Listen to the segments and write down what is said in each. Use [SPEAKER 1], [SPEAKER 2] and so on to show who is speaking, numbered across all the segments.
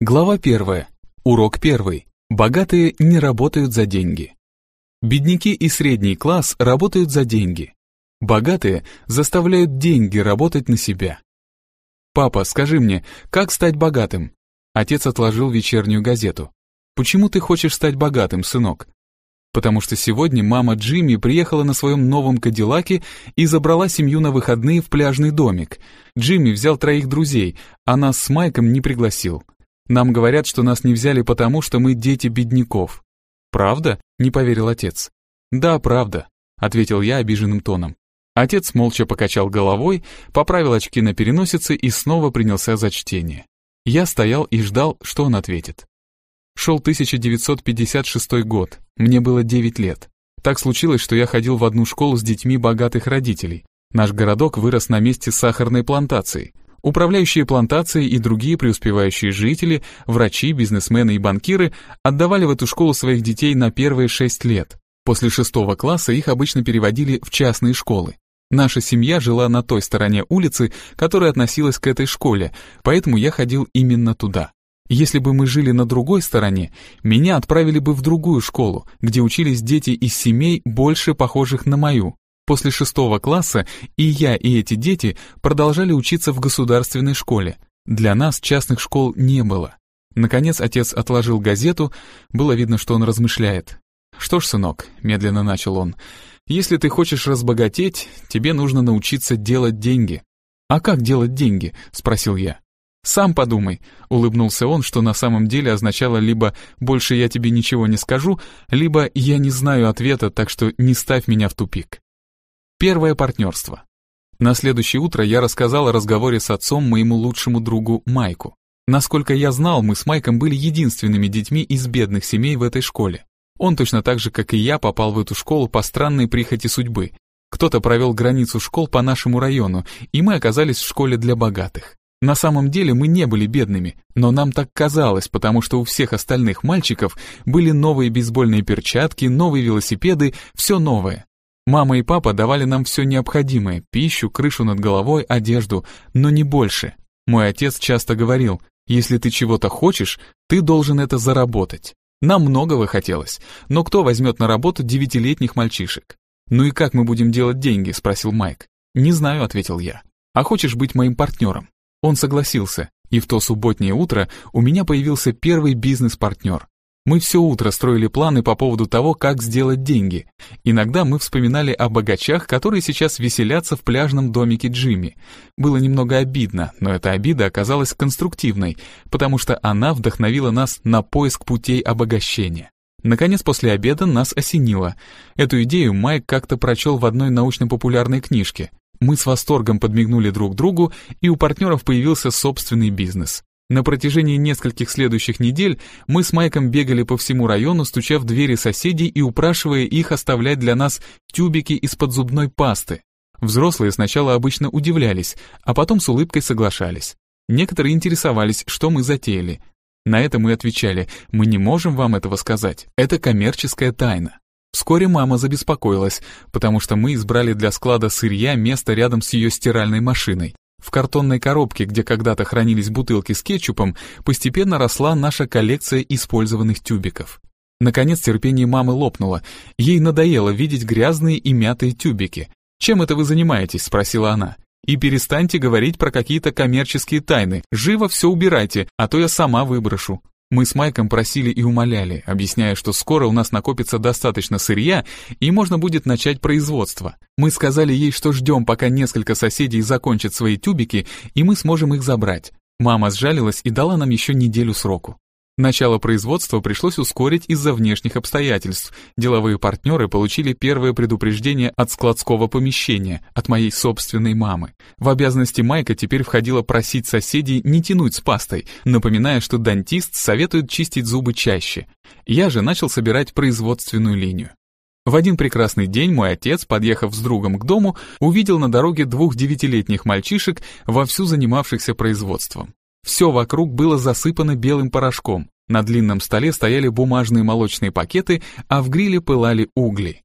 [SPEAKER 1] Глава первая. Урок первый. Богатые не работают за деньги. Бедняки и средний класс работают за деньги. Богатые заставляют деньги работать на себя. «Папа, скажи мне, как стать богатым?» Отец отложил вечернюю газету. «Почему ты хочешь стать богатым, сынок?» Потому что сегодня мама Джимми приехала на своем новом Кадиллаке и забрала семью на выходные в пляжный домик. Джимми взял троих друзей, а нас с Майком не пригласил. Нам говорят, что нас не взяли потому, что мы дети бедняков. Правда? Не поверил отец. Да, правда, ответил я обиженным тоном. Отец молча покачал головой, поправил очки на переносице и снова принялся за чтение. Я стоял и ждал, что он ответит. Шел 1956 год, мне было 9 лет. Так случилось, что я ходил в одну школу с детьми богатых родителей. Наш городок вырос на месте сахарной плантации. Управляющие плантации и другие преуспевающие жители, врачи, бизнесмены и банкиры отдавали в эту школу своих детей на первые шесть лет. После шестого класса их обычно переводили в частные школы. Наша семья жила на той стороне улицы, которая относилась к этой школе, поэтому я ходил именно туда. Если бы мы жили на другой стороне, меня отправили бы в другую школу, где учились дети из семей, больше похожих на мою. После шестого класса и я, и эти дети продолжали учиться в государственной школе. Для нас частных школ не было. Наконец отец отложил газету, было видно, что он размышляет. «Что ж, сынок», — медленно начал он, — «если ты хочешь разбогатеть, тебе нужно научиться делать деньги». «А как делать деньги?» — спросил я. «Сам подумай», — улыбнулся он, что на самом деле означало либо «больше я тебе ничего не скажу», либо «я не знаю ответа, так что не ставь меня в тупик». Первое партнерство. На следующее утро я рассказал о разговоре с отцом моему лучшему другу Майку. Насколько я знал, мы с Майком были единственными детьми из бедных семей в этой школе. Он точно так же, как и я, попал в эту школу по странной прихоти судьбы. Кто-то провел границу школ по нашему району, и мы оказались в школе для богатых. На самом деле мы не были бедными, но нам так казалось, потому что у всех остальных мальчиков были новые бейсбольные перчатки, новые велосипеды, все новое. Мама и папа давали нам все необходимое, пищу, крышу над головой, одежду, но не больше. Мой отец часто говорил, если ты чего-то хочешь, ты должен это заработать. Нам многого хотелось, но кто возьмет на работу девятилетних мальчишек? «Ну и как мы будем делать деньги?» – спросил Майк. «Не знаю», – ответил я. «А хочешь быть моим партнером?» Он согласился, и в то субботнее утро у меня появился первый бизнес-партнер. Мы все утро строили планы по поводу того, как сделать деньги. Иногда мы вспоминали о богачах, которые сейчас веселятся в пляжном домике Джимми. Было немного обидно, но эта обида оказалась конструктивной, потому что она вдохновила нас на поиск путей обогащения. Наконец, после обеда нас осенило. Эту идею Майк как-то прочел в одной научно-популярной книжке. Мы с восторгом подмигнули друг другу, и у партнеров появился собственный бизнес. На протяжении нескольких следующих недель мы с Майком бегали по всему району, стуча в двери соседей и упрашивая их оставлять для нас тюбики из-под зубной пасты. Взрослые сначала обычно удивлялись, а потом с улыбкой соглашались. Некоторые интересовались, что мы затеяли. На это мы отвечали, мы не можем вам этого сказать, это коммерческая тайна. Вскоре мама забеспокоилась, потому что мы избрали для склада сырья место рядом с ее стиральной машиной. В картонной коробке, где когда-то хранились бутылки с кетчупом, постепенно росла наша коллекция использованных тюбиков. Наконец терпение мамы лопнуло. Ей надоело видеть грязные и мятые тюбики. «Чем это вы занимаетесь?» – спросила она. «И перестаньте говорить про какие-то коммерческие тайны. Живо все убирайте, а то я сама выброшу». Мы с Майком просили и умоляли, объясняя, что скоро у нас накопится достаточно сырья, и можно будет начать производство. Мы сказали ей, что ждем, пока несколько соседей закончат свои тюбики, и мы сможем их забрать. Мама сжалилась и дала нам еще неделю сроку. Начало производства пришлось ускорить из-за внешних обстоятельств. Деловые партнеры получили первое предупреждение от складского помещения, от моей собственной мамы. В обязанности Майка теперь входило просить соседей не тянуть с пастой, напоминая, что дантист советует чистить зубы чаще. Я же начал собирать производственную линию. В один прекрасный день мой отец, подъехав с другом к дому, увидел на дороге двух девятилетних мальчишек, вовсю занимавшихся производством. Все вокруг было засыпано белым порошком. На длинном столе стояли бумажные молочные пакеты, а в гриле пылали угли.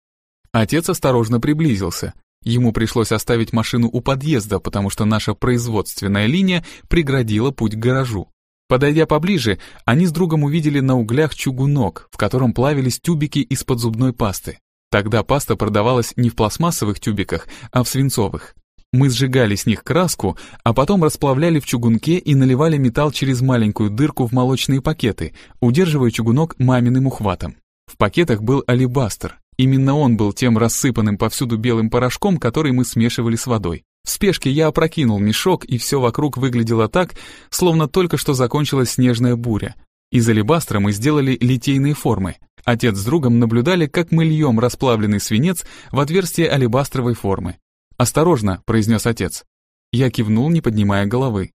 [SPEAKER 1] Отец осторожно приблизился. Ему пришлось оставить машину у подъезда, потому что наша производственная линия преградила путь к гаражу. Подойдя поближе, они с другом увидели на углях чугунок, в котором плавились тюбики из-под зубной пасты. Тогда паста продавалась не в пластмассовых тюбиках, а в свинцовых. Мы сжигали с них краску, а потом расплавляли в чугунке и наливали металл через маленькую дырку в молочные пакеты, удерживая чугунок маминым ухватом. В пакетах был алебастр. Именно он был тем рассыпанным повсюду белым порошком, который мы смешивали с водой. В спешке я опрокинул мешок, и все вокруг выглядело так, словно только что закончилась снежная буря. Из алебастра мы сделали литейные формы. Отец с другом наблюдали, как мы льем расплавленный свинец в отверстие алебастровой формы. «Осторожно», — произнес отец. Я кивнул, не поднимая головы.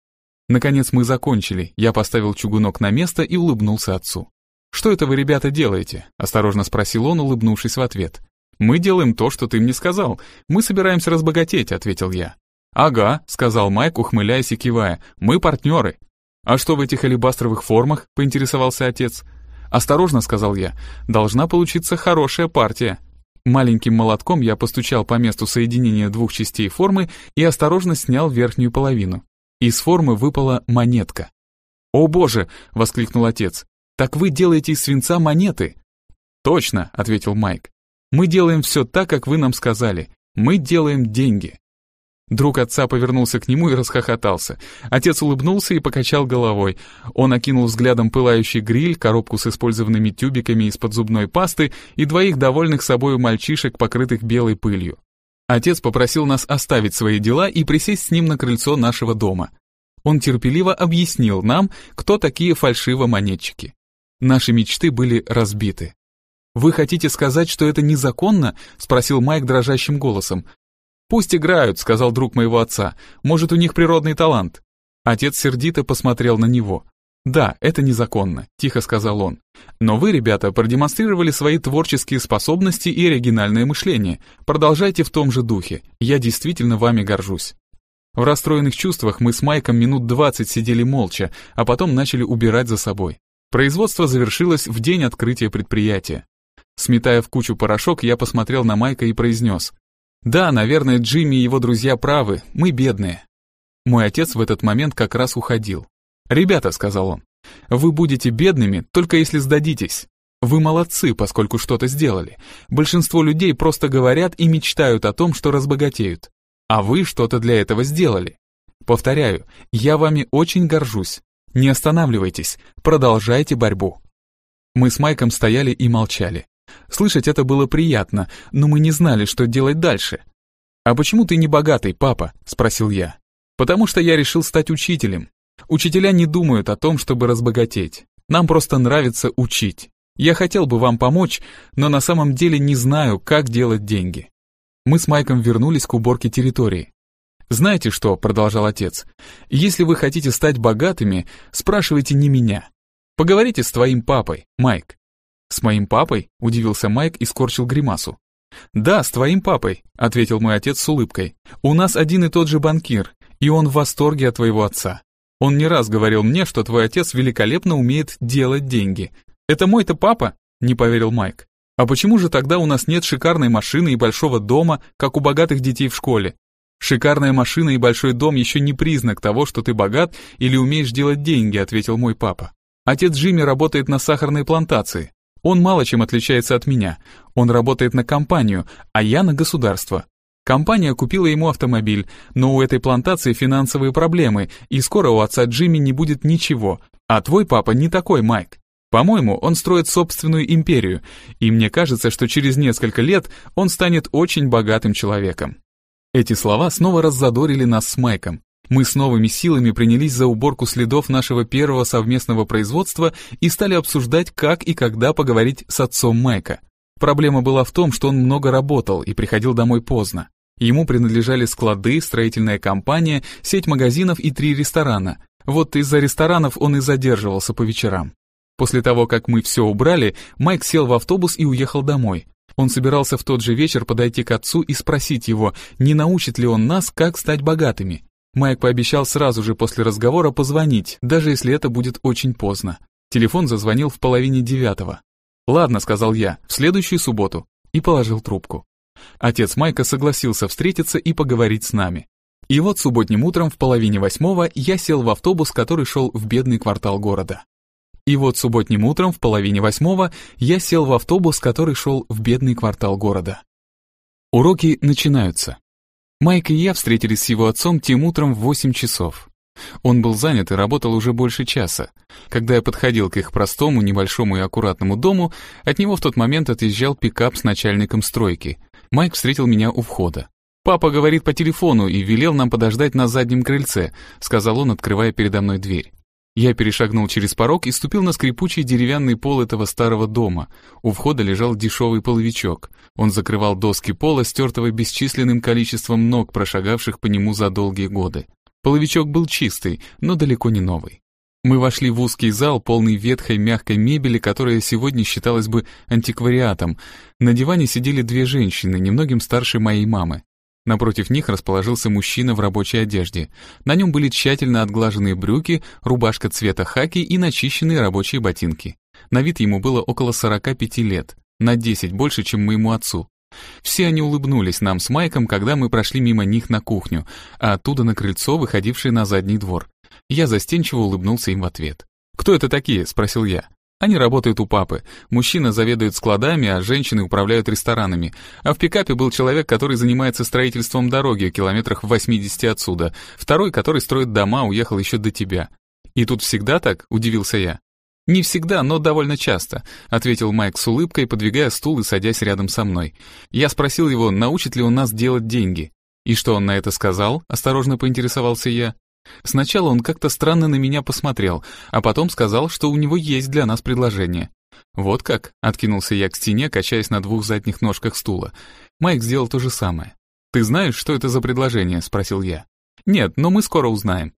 [SPEAKER 1] Наконец мы закончили, я поставил чугунок на место и улыбнулся отцу. «Что это вы, ребята, делаете?» — осторожно спросил он, улыбнувшись в ответ. «Мы делаем то, что ты мне сказал. Мы собираемся разбогатеть», — ответил я. «Ага», — сказал Майк, ухмыляясь и кивая. «Мы партнеры». «А что в этих алебастровых формах?» — поинтересовался отец. «Осторожно», — сказал я. «Должна получиться хорошая партия». Маленьким молотком я постучал по месту соединения двух частей формы и осторожно снял верхнюю половину. Из формы выпала монетка. «О боже!» — воскликнул отец. «Так вы делаете из свинца монеты?» «Точно», — ответил Майк. Мы делаем все так, как вы нам сказали. Мы делаем деньги». Друг отца повернулся к нему и расхохотался. Отец улыбнулся и покачал головой. Он окинул взглядом пылающий гриль, коробку с использованными тюбиками из-под зубной пасты и двоих довольных собою мальчишек, покрытых белой пылью. Отец попросил нас оставить свои дела и присесть с ним на крыльцо нашего дома. Он терпеливо объяснил нам, кто такие фальшивомонетчики. Наши мечты были разбиты. «Вы хотите сказать, что это незаконно?» — спросил Майк дрожащим голосом. «Пусть играют», — сказал друг моего отца. «Может, у них природный талант». Отец сердито посмотрел на него. «Да, это незаконно», — тихо сказал он. «Но вы, ребята, продемонстрировали свои творческие способности и оригинальное мышление. Продолжайте в том же духе. Я действительно вами горжусь». В расстроенных чувствах мы с Майком минут двадцать сидели молча, а потом начали убирать за собой. Производство завершилось в день открытия предприятия. Сметая в кучу порошок, я посмотрел на Майка и произнес. «Да, наверное, Джимми и его друзья правы, мы бедные». Мой отец в этот момент как раз уходил. «Ребята», — сказал он, — «вы будете бедными, только если сдадитесь. Вы молодцы, поскольку что-то сделали. Большинство людей просто говорят и мечтают о том, что разбогатеют. А вы что-то для этого сделали. Повторяю, я вами очень горжусь. Не останавливайтесь, продолжайте борьбу». Мы с Майком стояли и молчали. Слышать это было приятно, но мы не знали, что делать дальше. «А почему ты не богатый, папа?» — спросил я. «Потому что я решил стать учителем. Учителя не думают о том, чтобы разбогатеть. Нам просто нравится учить. Я хотел бы вам помочь, но на самом деле не знаю, как делать деньги». Мы с Майком вернулись к уборке территории. «Знаете что?» — продолжал отец. «Если вы хотите стать богатыми, спрашивайте не меня. Поговорите с твоим папой, Майк. «С моим папой?» — удивился Майк и скорчил гримасу. «Да, с твоим папой», — ответил мой отец с улыбкой. «У нас один и тот же банкир, и он в восторге от твоего отца. Он не раз говорил мне, что твой отец великолепно умеет делать деньги. Это мой-то папа?» — не поверил Майк. «А почему же тогда у нас нет шикарной машины и большого дома, как у богатых детей в школе? Шикарная машина и большой дом еще не признак того, что ты богат или умеешь делать деньги», — ответил мой папа. Отец Джимми работает на сахарной плантации. Он мало чем отличается от меня. Он работает на компанию, а я на государство. Компания купила ему автомобиль, но у этой плантации финансовые проблемы, и скоро у отца Джимми не будет ничего. А твой папа не такой, Майк. По-моему, он строит собственную империю, и мне кажется, что через несколько лет он станет очень богатым человеком. Эти слова снова раззадорили нас с Майком. Мы с новыми силами принялись за уборку следов нашего первого совместного производства и стали обсуждать, как и когда поговорить с отцом Майка. Проблема была в том, что он много работал и приходил домой поздно. Ему принадлежали склады, строительная компания, сеть магазинов и три ресторана. Вот из-за ресторанов он и задерживался по вечерам. После того, как мы все убрали, Майк сел в автобус и уехал домой. Он собирался в тот же вечер подойти к отцу и спросить его, не научит ли он нас, как стать богатыми. Майк пообещал сразу же после разговора позвонить, даже если это будет очень поздно. Телефон зазвонил в половине девятого. «Ладно», — сказал я, — «в следующую субботу», и положил трубку. Отец Майка согласился встретиться и поговорить с нами. И вот субботним утром в половине восьмого я сел в автобус, который шел в бедный квартал города. И вот субботним утром в половине восьмого я сел в автобус, который шел в бедный квартал города. Уроки начинаются. Майк и я встретились с его отцом тем утром в восемь часов. Он был занят и работал уже больше часа. Когда я подходил к их простому, небольшому и аккуратному дому, от него в тот момент отъезжал пикап с начальником стройки. Майк встретил меня у входа. «Папа говорит по телефону и велел нам подождать на заднем крыльце», сказал он, открывая передо мной дверь. Я перешагнул через порог и ступил на скрипучий деревянный пол этого старого дома. У входа лежал дешевый половичок. Он закрывал доски пола, стертого бесчисленным количеством ног, прошагавших по нему за долгие годы. Половичок был чистый, но далеко не новый. Мы вошли в узкий зал, полный ветхой мягкой мебели, которая сегодня считалась бы антиквариатом. На диване сидели две женщины, немногим старше моей мамы. Напротив них расположился мужчина в рабочей одежде. На нем были тщательно отглаженные брюки, рубашка цвета хаки и начищенные рабочие ботинки. На вид ему было около 45 лет, на 10 больше, чем моему отцу. Все они улыбнулись нам с Майком, когда мы прошли мимо них на кухню, а оттуда на крыльцо, выходившее на задний двор. Я застенчиво улыбнулся им в ответ. «Кто это такие?» — спросил я. Они работают у папы. Мужчина заведует складами, а женщины управляют ресторанами. А в пикапе был человек, который занимается строительством дороги километрах в 80 отсюда. Второй, который строит дома, уехал еще до тебя. И тут всегда так? Удивился я. «Не всегда, но довольно часто», — ответил Майк с улыбкой, подвигая стул и садясь рядом со мной. Я спросил его, научит ли он нас делать деньги. И что он на это сказал? Осторожно поинтересовался я. Сначала он как-то странно на меня посмотрел, а потом сказал, что у него есть для нас предложение. «Вот как?» — откинулся я к стене, качаясь на двух задних ножках стула. Майк сделал то же самое. «Ты знаешь, что это за предложение?» — спросил я. «Нет, но мы скоро узнаем».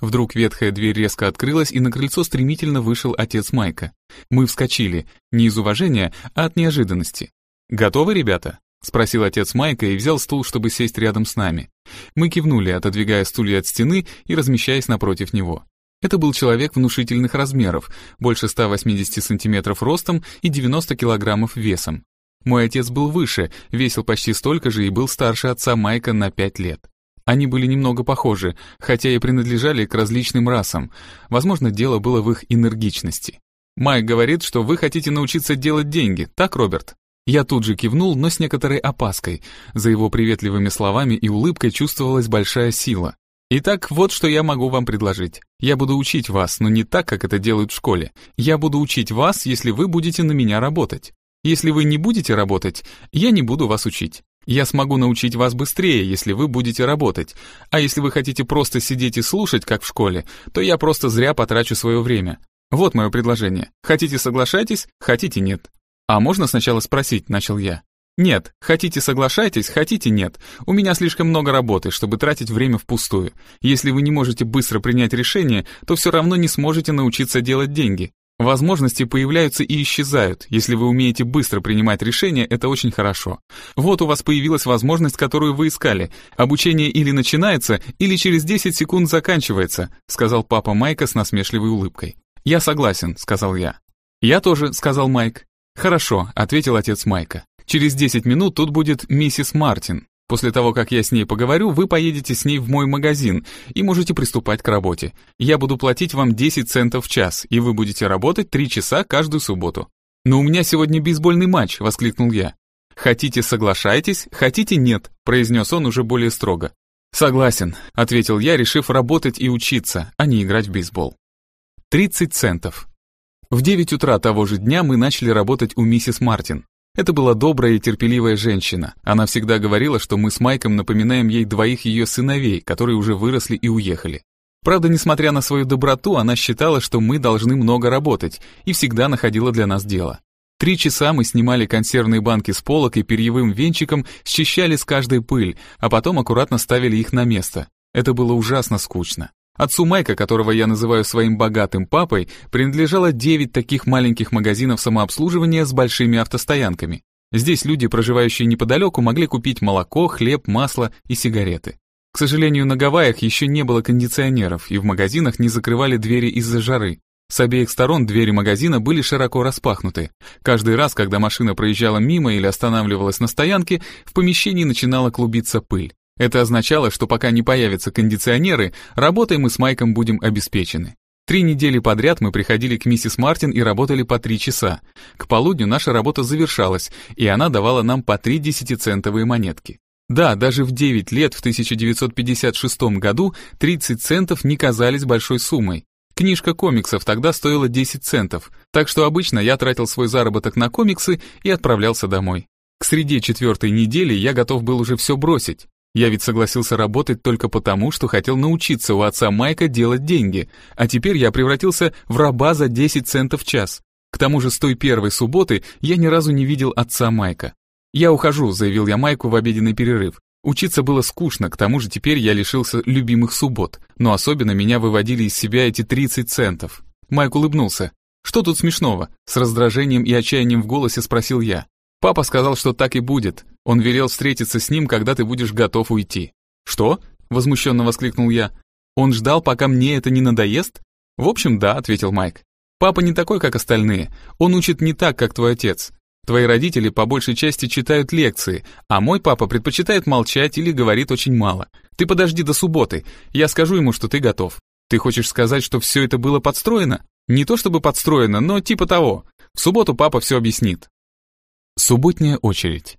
[SPEAKER 1] Вдруг ветхая дверь резко открылась, и на крыльцо стремительно вышел отец Майка. Мы вскочили, не из уважения, а от неожиданности. «Готовы, ребята?» — спросил отец Майка и взял стул, чтобы сесть рядом с нами. Мы кивнули, отодвигая стулья от стены и размещаясь напротив него. Это был человек внушительных размеров, больше 180 сантиметров ростом и 90 килограммов весом. Мой отец был выше, весил почти столько же и был старше отца Майка на 5 лет. Они были немного похожи, хотя и принадлежали к различным расам. Возможно, дело было в их энергичности. Майк говорит, что вы хотите научиться делать деньги, так, Роберт? Я тут же кивнул, но с некоторой опаской. За его приветливыми словами и улыбкой чувствовалась большая сила. Итак, вот что я могу вам предложить. Я буду учить вас, но не так, как это делают в школе. Я буду учить вас, если вы будете на меня работать. Если вы не будете работать, я не буду вас учить. Я смогу научить вас быстрее, если вы будете работать. А если вы хотите просто сидеть и слушать, как в школе, то я просто зря потрачу свое время. Вот мое предложение. Хотите соглашайтесь, хотите нет. «А можно сначала спросить?» — начал я. «Нет, хотите соглашайтесь, хотите нет. У меня слишком много работы, чтобы тратить время впустую. Если вы не можете быстро принять решение, то все равно не сможете научиться делать деньги. Возможности появляются и исчезают. Если вы умеете быстро принимать решения, это очень хорошо. Вот у вас появилась возможность, которую вы искали. Обучение или начинается, или через 10 секунд заканчивается, сказал папа Майка с насмешливой улыбкой. Я согласен, сказал я. Я тоже, сказал Майк. «Хорошо», — ответил отец Майка. «Через 10 минут тут будет миссис Мартин. После того, как я с ней поговорю, вы поедете с ней в мой магазин и можете приступать к работе. Я буду платить вам 10 центов в час, и вы будете работать 3 часа каждую субботу». «Но у меня сегодня бейсбольный матч», — воскликнул я. «Хотите, соглашайтесь, хотите, нет», — произнес он уже более строго. «Согласен», — ответил я, решив работать и учиться, а не играть в бейсбол. 30 центов. В 9 утра того же дня мы начали работать у миссис Мартин. Это была добрая и терпеливая женщина. Она всегда говорила, что мы с Майком напоминаем ей двоих ее сыновей, которые уже выросли и уехали. Правда, несмотря на свою доброту, она считала, что мы должны много работать, и всегда находила для нас дело. Три часа мы снимали консервные банки с полок и перьевым венчиком счищали с каждой пыль, а потом аккуратно ставили их на место. Это было ужасно скучно. Отцу Майка, которого я называю своим богатым папой, принадлежало 9 таких маленьких магазинов самообслуживания с большими автостоянками. Здесь люди, проживающие неподалеку, могли купить молоко, хлеб, масло и сигареты. К сожалению, на Гавайях еще не было кондиционеров, и в магазинах не закрывали двери из-за жары. С обеих сторон двери магазина были широко распахнуты. Каждый раз, когда машина проезжала мимо или останавливалась на стоянке, в помещении начинала клубиться пыль. Это означало, что пока не появятся кондиционеры, работой мы с Майком будем обеспечены. Три недели подряд мы приходили к миссис Мартин и работали по три часа. К полудню наша работа завершалась, и она давала нам по три десятицентовые монетки. Да, даже в 9 лет в 1956 году 30 центов не казались большой суммой. Книжка комиксов тогда стоила 10 центов, так что обычно я тратил свой заработок на комиксы и отправлялся домой. К среде четвертой недели я готов был уже все бросить. Я ведь согласился работать только потому, что хотел научиться у отца Майка делать деньги, а теперь я превратился в раба за 10 центов в час. К тому же с той первой субботы я ни разу не видел отца Майка. «Я ухожу», — заявил я Майку в обеденный перерыв. Учиться было скучно, к тому же теперь я лишился любимых суббот, но особенно меня выводили из себя эти 30 центов. Майк улыбнулся. «Что тут смешного?» С раздражением и отчаянием в голосе спросил я. «Папа сказал, что так и будет. Он велел встретиться с ним, когда ты будешь готов уйти». «Что?» — возмущенно воскликнул я. «Он ждал, пока мне это не надоест?» «В общем, да», — ответил Майк. «Папа не такой, как остальные. Он учит не так, как твой отец. Твои родители по большей части читают лекции, а мой папа предпочитает молчать или говорит очень мало. Ты подожди до субботы, я скажу ему, что ты готов. Ты хочешь сказать, что все это было подстроено? Не то чтобы подстроено, но типа того. В субботу папа все объяснит. Субботняя очередь.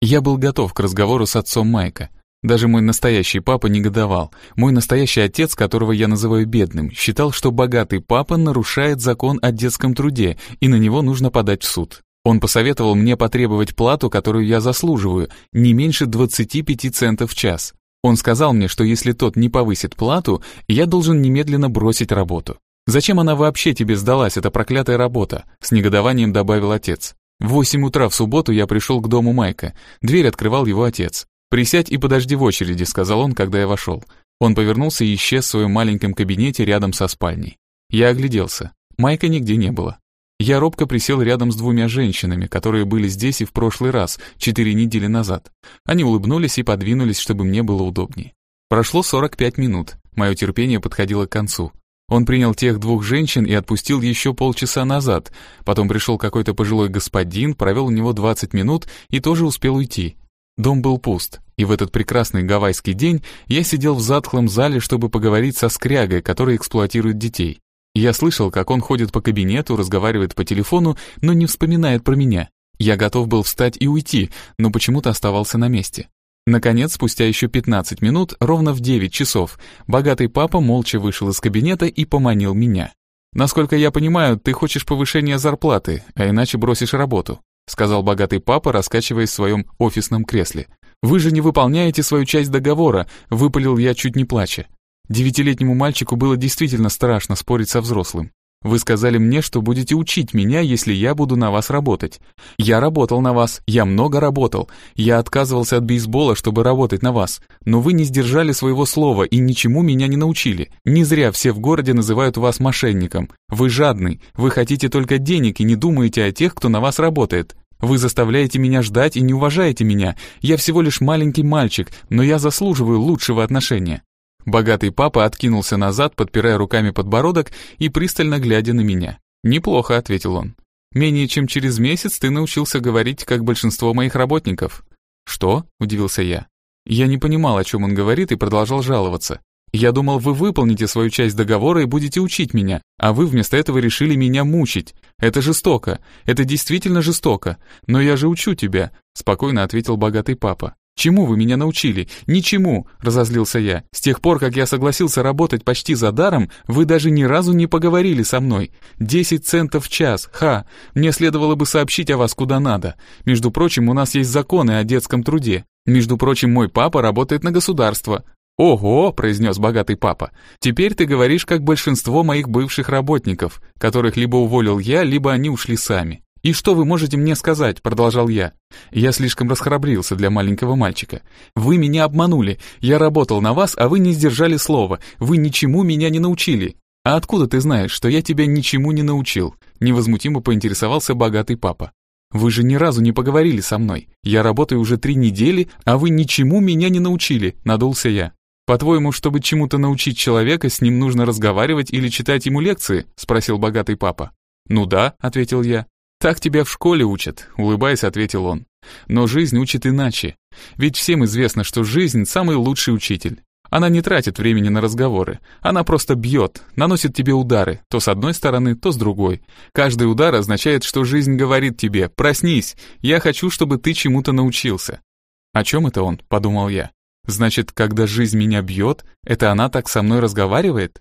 [SPEAKER 1] Я был готов к разговору с отцом Майка. Даже мой настоящий папа негодовал. Мой настоящий отец, которого я называю бедным, считал, что богатый папа нарушает закон о детском труде, и на него нужно подать в суд. Он посоветовал мне потребовать плату, которую я заслуживаю, не меньше 25 центов в час. Он сказал мне, что если тот не повысит плату, я должен немедленно бросить работу. «Зачем она вообще тебе сдалась, эта проклятая работа?» С негодованием добавил отец. В 8 утра в субботу я пришел к дому Майка. Дверь открывал его отец. «Присядь и подожди в очереди», — сказал он, когда я вошел. Он повернулся и исчез в своем маленьком кабинете рядом со спальней. Я огляделся. Майка нигде не было. Я робко присел рядом с двумя женщинами, которые были здесь и в прошлый раз, четыре недели назад. Они улыбнулись и подвинулись, чтобы мне было удобнее. Прошло 45 минут, мое терпение подходило к концу. Он принял тех двух женщин и отпустил еще полчаса назад. Потом пришел какой-то пожилой господин, провел у него 20 минут и тоже успел уйти. Дом был пуст, и в этот прекрасный гавайский день я сидел в затхлом зале, чтобы поговорить со скрягой, который эксплуатирует детей. Я слышал, как он ходит по кабинету, разговаривает по телефону, но не вспоминает про меня. Я готов был встать и уйти, но почему-то оставался на месте. Наконец, спустя еще 15 минут, ровно в 9 часов, богатый папа молча вышел из кабинета и поманил меня. «Насколько я понимаю, ты хочешь повышения зарплаты, а иначе бросишь работу», сказал богатый папа, раскачиваясь в своем офисном кресле. «Вы же не выполняете свою часть договора», выпалил я чуть не плача. Девятилетнему мальчику было действительно страшно спорить со взрослым. Вы сказали мне, что будете учить меня, если я буду на вас работать. Я работал на вас, я много работал. Я отказывался от бейсбола, чтобы работать на вас. Но вы не сдержали своего слова и ничему меня не научили. Не зря все в городе называют вас мошенником. Вы жадный, вы хотите только денег и не думаете о тех, кто на вас работает. Вы заставляете меня ждать и не уважаете меня. Я всего лишь маленький мальчик, но я заслуживаю лучшего отношения. Богатый папа откинулся назад, подпирая руками подбородок и пристально глядя на меня. «Неплохо», — ответил он. «Менее чем через месяц ты научился говорить, как большинство моих работников». «Что?» — удивился я. Я не понимал, о чем он говорит, и продолжал жаловаться. «Я думал, вы выполните свою часть договора и будете учить меня, а вы вместо этого решили меня мучить. Это жестоко, это действительно жестоко. Но я же учу тебя», — спокойно ответил богатый папа. «Чему вы меня научили?» «Ничему», — разозлился я. «С тех пор, как я согласился работать почти за даром, вы даже ни разу не поговорили со мной. Десять центов в час, ха! Мне следовало бы сообщить о вас куда надо. Между прочим, у нас есть законы о детском труде. Между прочим, мой папа работает на государство. «Ого!» — произнес богатый папа. «Теперь ты говоришь, как большинство моих бывших работников, которых либо уволил я, либо они ушли сами. «И что вы можете мне сказать?» — продолжал я. Я слишком расхрабрился для маленького мальчика. «Вы меня обманули. Я работал на вас, а вы не сдержали слова. Вы ничему меня не научили». «А откуда ты знаешь, что я тебя ничему не научил?» Невозмутимо поинтересовался богатый папа. «Вы же ни разу не поговорили со мной. Я работаю уже три недели, а вы ничему меня не научили», — надулся я. «По-твоему, чтобы чему-то научить человека, с ним нужно разговаривать или читать ему лекции?» — спросил богатый папа. «Ну да», — ответил я. «Так тебя в школе учат», — улыбаясь, ответил он. «Но жизнь учит иначе. Ведь всем известно, что жизнь – самый лучший учитель. Она не тратит времени на разговоры. Она просто бьет, наносит тебе удары, то с одной стороны, то с другой. Каждый удар означает, что жизнь говорит тебе «Проснись, я хочу, чтобы ты чему-то научился». «О чем это он?» – подумал я. «Значит, когда жизнь меня бьет, это она так со мной разговаривает?»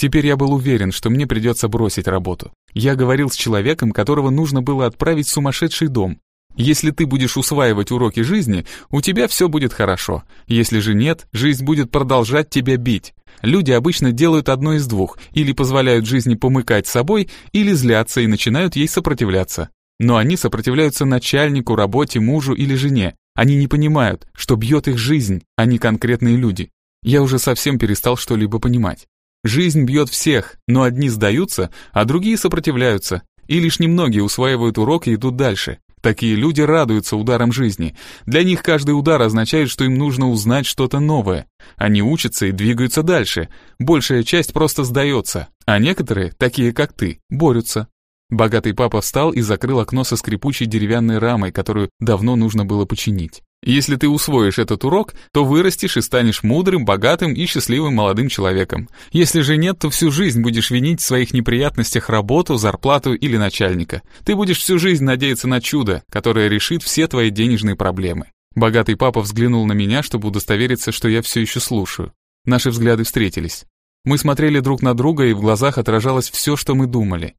[SPEAKER 1] Теперь я был уверен, что мне придется бросить работу. Я говорил с человеком, которого нужно было отправить в сумасшедший дом. Если ты будешь усваивать уроки жизни, у тебя все будет хорошо. Если же нет, жизнь будет продолжать тебя бить. Люди обычно делают одно из двух, или позволяют жизни помыкать собой, или злятся и начинают ей сопротивляться. Но они сопротивляются начальнику, работе, мужу или жене. Они не понимают, что бьет их жизнь, а не конкретные люди. Я уже совсем перестал что-либо понимать. Жизнь бьет всех, но одни сдаются, а другие сопротивляются, и лишь немногие усваивают урок и идут дальше. Такие люди радуются ударам жизни. Для них каждый удар означает, что им нужно узнать что-то новое. Они учатся и двигаются дальше. Большая часть просто сдается, а некоторые, такие как ты, борются. Богатый папа встал и закрыл окно со скрипучей деревянной рамой, которую давно нужно было починить. Если ты усвоишь этот урок, то вырастешь и станешь мудрым, богатым и счастливым молодым человеком. Если же нет, то всю жизнь будешь винить в своих неприятностях работу, зарплату или начальника. Ты будешь всю жизнь надеяться на чудо, которое решит все твои денежные проблемы. Богатый папа взглянул на меня, чтобы удостовериться, что я все еще слушаю. Наши взгляды встретились. Мы смотрели друг на друга, и в глазах отражалось все, что мы думали.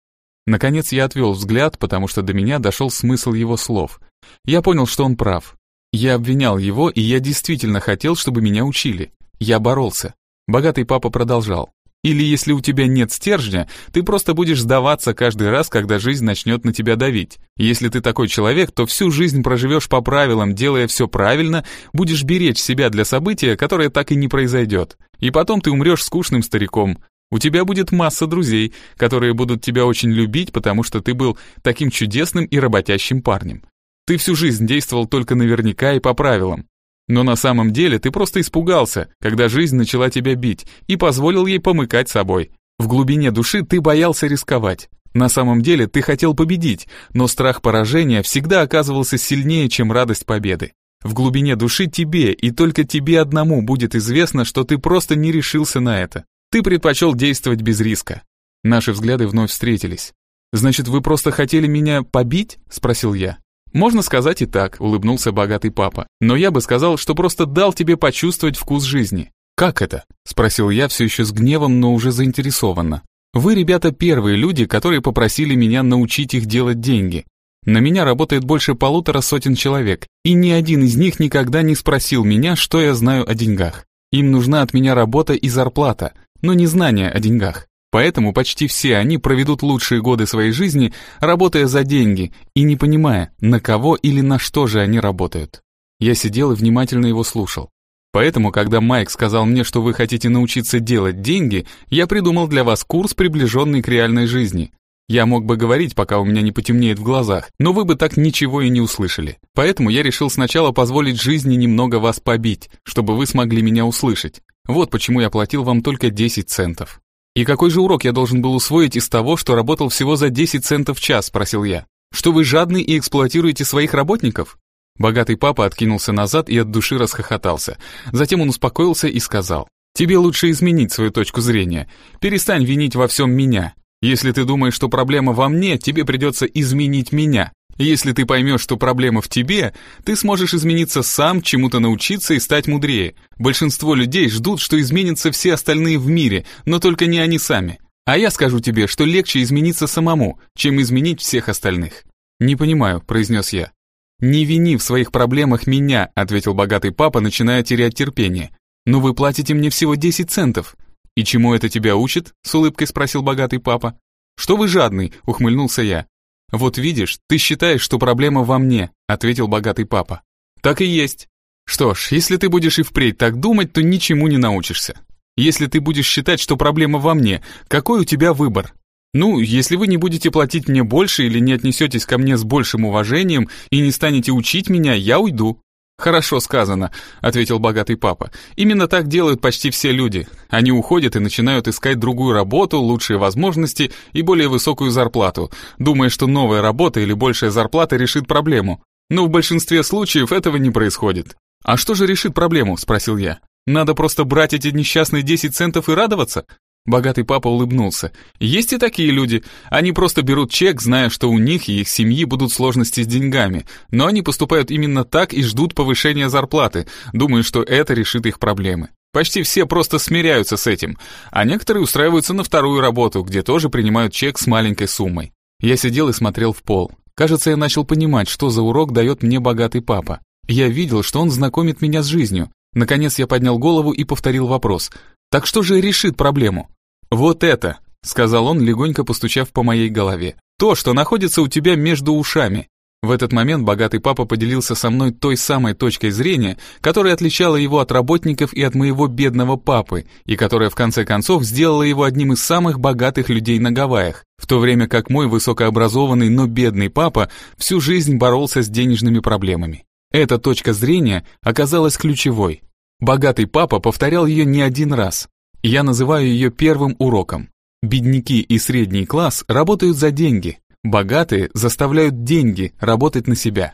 [SPEAKER 1] Наконец я отвел взгляд, потому что до меня дошел смысл его слов. Я понял, что он прав. Я обвинял его, и я действительно хотел, чтобы меня учили. Я боролся. Богатый папа продолжал. Или если у тебя нет стержня, ты просто будешь сдаваться каждый раз, когда жизнь начнет на тебя давить. Если ты такой человек, то всю жизнь проживешь по правилам, делая все правильно, будешь беречь себя для события, которое так и не произойдет. И потом ты умрешь скучным стариком. У тебя будет масса друзей, которые будут тебя очень любить, потому что ты был таким чудесным и работящим парнем. Ты всю жизнь действовал только наверняка и по правилам. Но на самом деле ты просто испугался, когда жизнь начала тебя бить, и позволил ей помыкать собой. В глубине души ты боялся рисковать. На самом деле ты хотел победить, но страх поражения всегда оказывался сильнее, чем радость победы. В глубине души тебе и только тебе одному будет известно, что ты просто не решился на это. Ты предпочел действовать без риска. Наши взгляды вновь встретились. «Значит, вы просто хотели меня побить?» – спросил я. «Можно сказать и так», — улыбнулся богатый папа. «Но я бы сказал, что просто дал тебе почувствовать вкус жизни». «Как это?» — спросил я все еще с гневом, но уже заинтересованно. «Вы, ребята, первые люди, которые попросили меня научить их делать деньги. На меня работает больше полутора сотен человек, и ни один из них никогда не спросил меня, что я знаю о деньгах. Им нужна от меня работа и зарплата, но не знание о деньгах. Поэтому почти все они проведут лучшие годы своей жизни, работая за деньги и не понимая, на кого или на что же они работают. Я сидел и внимательно его слушал. Поэтому, когда Майк сказал мне, что вы хотите научиться делать деньги, я придумал для вас курс, приближенный к реальной жизни. Я мог бы говорить, пока у меня не потемнеет в глазах, но вы бы так ничего и не услышали. Поэтому я решил сначала позволить жизни немного вас побить, чтобы вы смогли меня услышать. Вот почему я платил вам только 10 центов. «И какой же урок я должен был усвоить из того, что работал всего за 10 центов в час?» – спросил я. «Что вы жадны и эксплуатируете своих работников?» Богатый папа откинулся назад и от души расхохотался. Затем он успокоился и сказал, «Тебе лучше изменить свою точку зрения. Перестань винить во всем меня. Если ты думаешь, что проблема во мне, тебе придется изменить меня. Если ты поймешь, что проблема в тебе, ты сможешь измениться сам, чему-то научиться и стать мудрее. Большинство людей ждут, что изменятся все остальные в мире, но только не они сами. А я скажу тебе, что легче измениться самому, чем изменить всех остальных. «Не понимаю», — произнес я. «Не вини в своих проблемах меня», — ответил богатый папа, начиная терять терпение. «Но вы платите мне всего 10 центов». «И чему это тебя учит?» — с улыбкой спросил богатый папа. «Что вы жадный?» — ухмыльнулся я. «Вот видишь, ты считаешь, что проблема во мне», — ответил богатый папа. «Так и есть. Что ж, если ты будешь и впредь так думать, то ничему не научишься. Если ты будешь считать, что проблема во мне, какой у тебя выбор? Ну, если вы не будете платить мне больше или не отнесетесь ко мне с большим уважением и не станете учить меня, я уйду. «Хорошо сказано», — ответил богатый папа. «Именно так делают почти все люди. Они уходят и начинают искать другую работу, лучшие возможности и более высокую зарплату, думая, что новая работа или большая зарплата решит проблему. Но в большинстве случаев этого не происходит. «А что же решит проблему?» – спросил я. «Надо просто брать эти несчастные 10 центов и радоваться?» Богатый папа улыбнулся. «Есть и такие люди. Они просто берут чек, зная, что у них и их семьи будут сложности с деньгами. Но они поступают именно так и ждут повышения зарплаты, думая, что это решит их проблемы. Почти все просто смиряются с этим, а некоторые устраиваются на вторую работу, где тоже принимают чек с маленькой суммой. Я сидел и смотрел в пол. Кажется, я начал понимать, что за урок дает мне богатый папа. Я видел, что он знакомит меня с жизнью. Наконец я поднял голову и повторил вопрос. «Так что же решит проблему?» «Вот это», — сказал он, легонько постучав по моей голове. «То, что находится у тебя между ушами. В этот момент богатый папа поделился со мной той самой точкой зрения, которая отличала его от работников и от моего бедного папы, и которая в конце концов сделала его одним из самых богатых людей на Гавайях, в то время как мой высокообразованный, но бедный папа всю жизнь боролся с денежными проблемами. Эта точка зрения оказалась ключевой. Богатый папа повторял ее не один раз. Я называю ее первым уроком. Бедняки и средний класс работают за деньги, Богатые заставляют деньги работать на себя.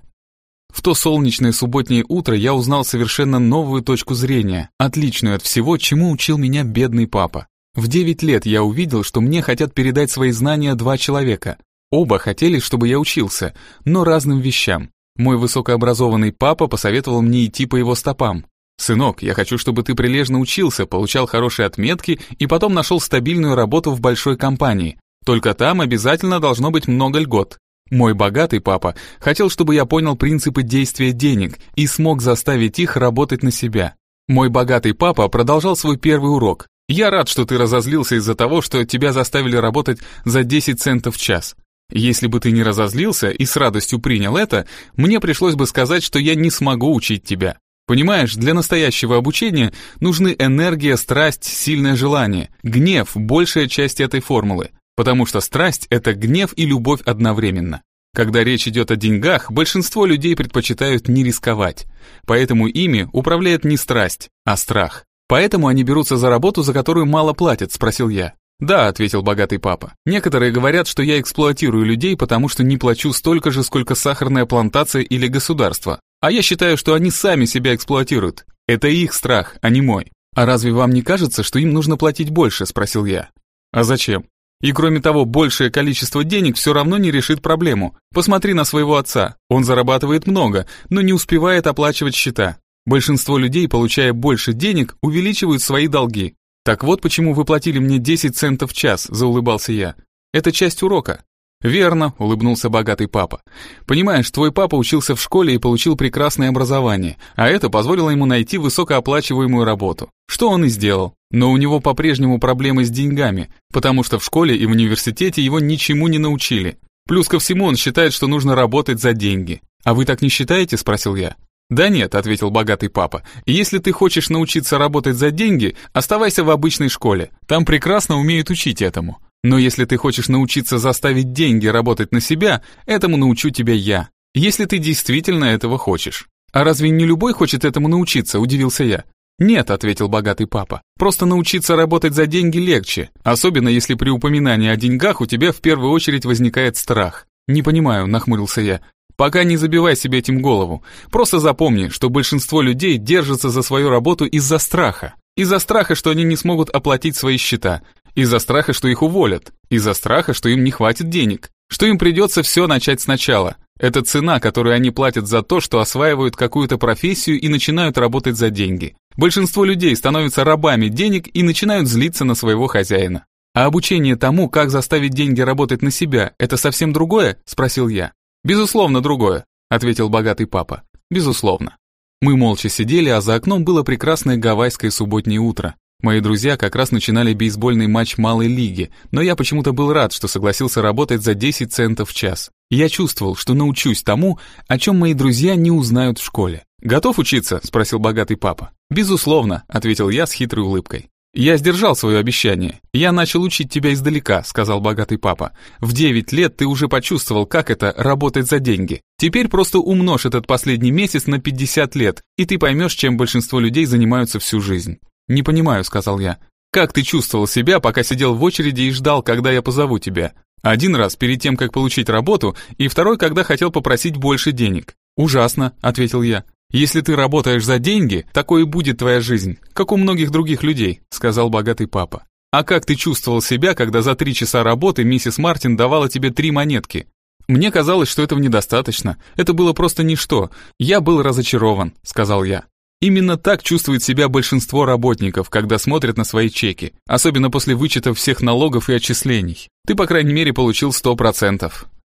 [SPEAKER 1] В то солнечное субботнее утро я узнал совершенно новую точку зрения, отличную от всего, чему учил меня бедный папа. В 9 лет я увидел, что мне хотят передать свои знания два человека. Оба хотели, чтобы я учился, но разным вещам. Мой высокообразованный папа посоветовал мне идти по его стопам. «Сынок, я хочу, чтобы ты прилежно учился, получал хорошие отметки и потом нашел стабильную работу в большой компании. Только там обязательно должно быть много льгот. Мой богатый папа хотел, чтобы я понял принципы действия денег и смог заставить их работать на себя. Мой богатый папа продолжал свой первый урок. Я рад, что ты разозлился из-за того, что тебя заставили работать за 10 центов в час. Если бы ты не разозлился и с радостью принял это, мне пришлось бы сказать, что я не смогу учить тебя. Понимаешь, для настоящего обучения нужны энергия, страсть, сильное желание, гнев, большая часть этой формулы. Потому что страсть – это гнев и любовь одновременно. Когда речь идет о деньгах, большинство людей предпочитают не рисковать. Поэтому ими управляет не страсть, а страх. Поэтому они берутся за работу, за которую мало платят, спросил я. «Да», — ответил богатый папа. «Некоторые говорят, что я эксплуатирую людей, потому что не плачу столько же, сколько сахарная плантация или государство. А я считаю, что они сами себя эксплуатируют. Это их страх, а не мой». «А разве вам не кажется, что им нужно платить больше?» — спросил я. «А зачем?» И кроме того, большее количество денег все равно не решит проблему. Посмотри на своего отца. Он зарабатывает много, но не успевает оплачивать счета. Большинство людей, получая больше денег, увеличивают свои долги. Так вот почему вы платили мне 10 центов в час, заулыбался я. Это часть урока. «Верно», — улыбнулся богатый папа. «Понимаешь, твой папа учился в школе и получил прекрасное образование, а это позволило ему найти высокооплачиваемую работу. Что он и сделал. Но у него по-прежнему проблемы с деньгами, потому что в школе и в университете его ничему не научили. Плюс ко всему он считает, что нужно работать за деньги. А вы так не считаете?» — спросил я. «Да нет», — ответил богатый папа. «Если ты хочешь научиться работать за деньги, оставайся в обычной школе. Там прекрасно умеют учить этому. Но если ты хочешь научиться заставить деньги работать на себя, этому научу тебя я. Если ты действительно этого хочешь. А разве не любой хочет этому научиться, удивился я. «Нет», — ответил богатый папа, — «просто научиться работать за деньги легче, особенно если при упоминании о деньгах у тебя в первую очередь возникает страх». «Не понимаю», — нахмурился я. «Пока не забивай себе этим голову. Просто запомни, что большинство людей держатся за свою работу из-за страха. Из-за страха, что они не смогут оплатить свои счета. Из-за страха, что их уволят. Из-за страха, что им не хватит денег. Что им придется все начать сначала. Это цена, которую они платят за то, что осваивают какую-то профессию и начинают работать за деньги. Большинство людей становятся рабами денег и начинают злиться на своего хозяина. А обучение тому, как заставить деньги работать на себя, это совсем другое? Спросил я. Безусловно, другое, ответил богатый папа. Безусловно. Мы молча сидели, а за окном было прекрасное гавайское субботнее утро. Мои друзья как раз начинали бейсбольный матч малой лиги, но я почему-то был рад, что согласился работать за 10 центов в час. Я чувствовал, что научусь тому, о чем мои друзья не узнают в школе. «Готов учиться?» – спросил богатый папа. «Безусловно», – ответил я с хитрой улыбкой. «Я сдержал свое обещание. Я начал учить тебя издалека», — сказал богатый папа. «В девять лет ты уже почувствовал, как это — работать за деньги. Теперь просто умножь этот последний месяц на 50 лет, и ты поймешь, чем большинство людей занимаются всю жизнь». «Не понимаю», — сказал я. «Как ты чувствовал себя, пока сидел в очереди и ждал, когда я позову тебя? Один раз перед тем, как получить работу, и второй, когда хотел попросить больше денег». «Ужасно», — ответил я. Если ты работаешь за деньги, такой и будет твоя жизнь, как у многих других людей, сказал богатый папа. А как ты чувствовал себя, когда за три часа работы миссис Мартин давала тебе три монетки? Мне казалось, что этого недостаточно. Это было просто ничто. Я был разочарован, сказал я. Именно так чувствует себя большинство работников, когда смотрят на свои чеки, особенно после вычета всех налогов и отчислений. Ты, по крайней мере, получил 100%.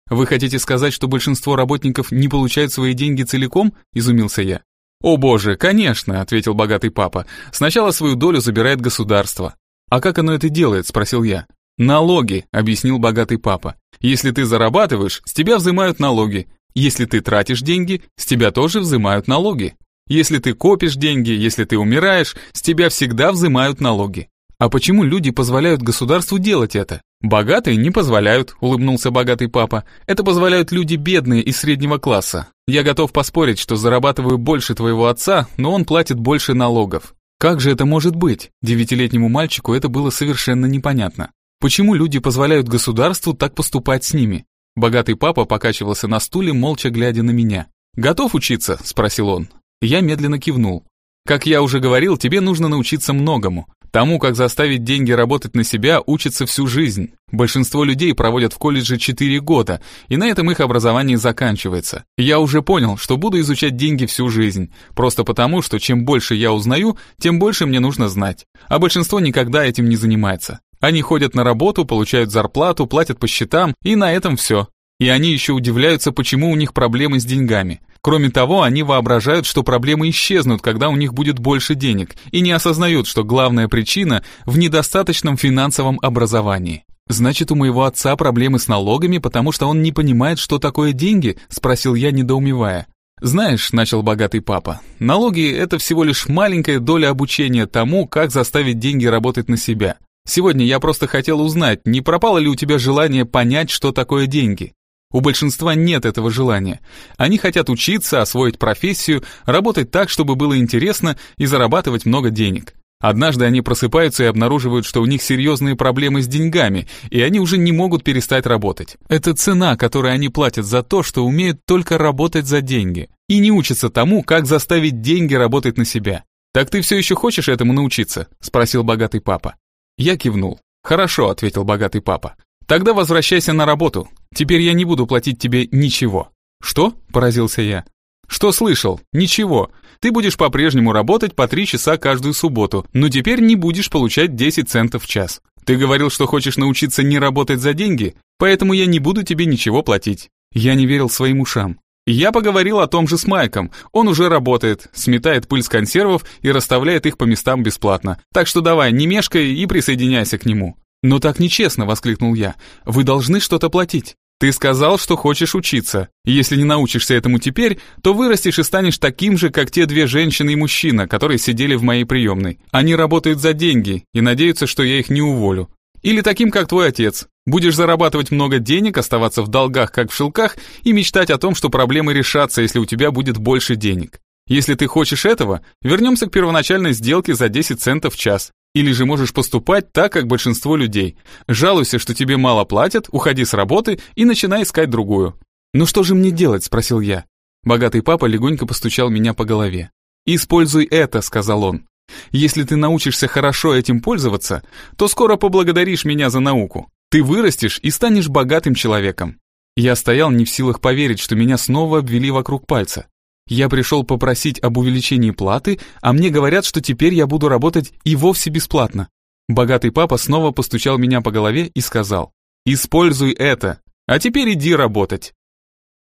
[SPEAKER 1] Вы хотите сказать, что большинство работников не получают свои деньги целиком? Изумился я. О боже, конечно, ответил богатый папа. Сначала свою долю забирает государство. А как оно это делает? спросил я. Налоги, объяснил богатый папа. Если ты зарабатываешь, с тебя взимают налоги. Если ты тратишь деньги, с тебя тоже взимают налоги. Если ты копишь деньги, если ты умираешь, с тебя всегда взимают налоги. А почему люди позволяют государству делать это? Богатые не позволяют, улыбнулся богатый папа. Это позволяют люди бедные из среднего класса. Я готов поспорить, что зарабатываю больше твоего отца, но он платит больше налогов. Как же это может быть? Девятилетнему мальчику это было совершенно непонятно. Почему люди позволяют государству так поступать с ними? Богатый папа покачивался на стуле, молча глядя на меня. «Готов учиться?» – спросил он. Я медленно кивнул. Как я уже говорил, тебе нужно научиться многому. Тому, как заставить деньги работать на себя, учатся всю жизнь. Большинство людей проводят в колледже 4 года, и на этом их образование заканчивается. Я уже понял, что буду изучать деньги всю жизнь, просто потому, что чем больше я узнаю, тем больше мне нужно знать. А большинство никогда этим не занимается. Они ходят на работу, получают зарплату, платят по счетам, и на этом все. И они еще удивляются, почему у них проблемы с деньгами. Кроме того, они воображают, что проблемы исчезнут, когда у них будет больше денег, и не осознают, что главная причина в недостаточном финансовом образовании. «Значит, у моего отца проблемы с налогами, потому что он не понимает, что такое деньги?» – спросил я, недоумевая. «Знаешь», – начал богатый папа, – «налоги – это всего лишь маленькая доля обучения тому, как заставить деньги работать на себя. Сегодня я просто хотел узнать, не пропало ли у тебя желание понять, что такое деньги. У большинства нет этого желания. Они хотят учиться, освоить профессию, работать так, чтобы было интересно и зарабатывать много денег. Однажды они просыпаются и обнаруживают, что у них серьезные проблемы с деньгами, и они уже не могут перестать работать. Это цена, которую они платят за то, что умеют только работать за деньги. И не учатся тому, как заставить деньги работать на себя. «Так ты все еще хочешь этому научиться?» – спросил богатый папа. Я кивнул. «Хорошо», – ответил богатый папа. Тогда возвращайся на работу. Теперь я не буду платить тебе ничего. Что? Поразился я. Что слышал? Ничего. Ты будешь по-прежнему работать по три часа каждую субботу, но теперь не будешь получать 10 центов в час. Ты говорил, что хочешь научиться не работать за деньги, поэтому я не буду тебе ничего платить. Я не верил своим ушам. Я поговорил о том же с Майком. Он уже работает, сметает пыль с консервов и расставляет их по местам бесплатно. Так что давай, не мешкай и присоединяйся к нему. «Но так нечестно!» — воскликнул я. «Вы должны что-то платить. Ты сказал, что хочешь учиться. Если не научишься этому теперь, то вырастешь и станешь таким же, как те две женщины и мужчина, которые сидели в моей приемной. Они работают за деньги и надеются, что я их не уволю. Или таким, как твой отец. Будешь зарабатывать много денег, оставаться в долгах, как в шелках, и мечтать о том, что проблемы решатся, если у тебя будет больше денег. Если ты хочешь этого, вернемся к первоначальной сделке за 10 центов в час. Или же можешь поступать так, как большинство людей. Жалуйся, что тебе мало платят, уходи с работы и начинай искать другую. «Ну что же мне делать?» – спросил я. Богатый папа легонько постучал меня по голове. «Используй это», – сказал он. «Если ты научишься хорошо этим пользоваться, то скоро поблагодаришь меня за науку. Ты вырастешь и станешь богатым человеком». Я стоял не в силах поверить, что меня снова обвели вокруг пальца. Я пришел попросить об увеличении платы, а мне говорят, что теперь я буду работать и вовсе бесплатно. Богатый папа снова постучал меня по голове и сказал, «Используй это, а теперь иди работать».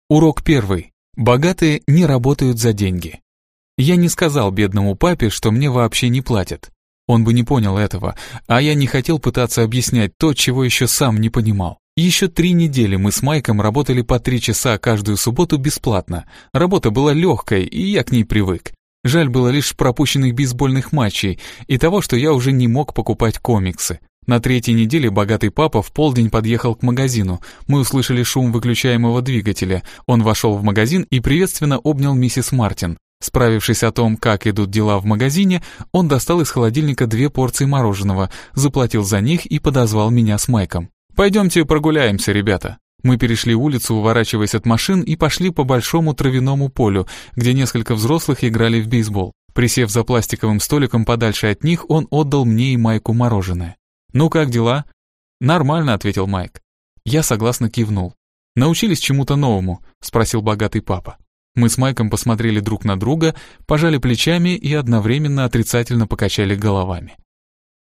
[SPEAKER 1] Урок первый. Богатые не работают за деньги. Я не сказал бедному папе, что мне вообще не платят. Он бы не понял этого, а я не хотел пытаться объяснять то, чего еще сам не понимал. Еще три недели мы с Майком работали по три часа каждую субботу бесплатно. Работа была легкой, и я к ней привык. Жаль было лишь пропущенных бейсбольных матчей и того, что я уже не мог покупать комиксы. На третьей неделе богатый папа в полдень подъехал к магазину. Мы услышали шум выключаемого двигателя. Он вошел в магазин и приветственно обнял миссис Мартин. Справившись о том, как идут дела в магазине, он достал из холодильника две порции мороженого, заплатил за них и подозвал меня с Майком. «Пойдемте прогуляемся, ребята». Мы перешли улицу, уворачиваясь от машин, и пошли по большому травяному полю, где несколько взрослых играли в бейсбол. Присев за пластиковым столиком подальше от них, он отдал мне и Майку мороженое. «Ну как дела?» «Нормально», — ответил Майк. Я согласно кивнул. «Научились чему-то новому?» — спросил богатый папа. Мы с Майком посмотрели друг на друга, пожали плечами и одновременно отрицательно покачали головами.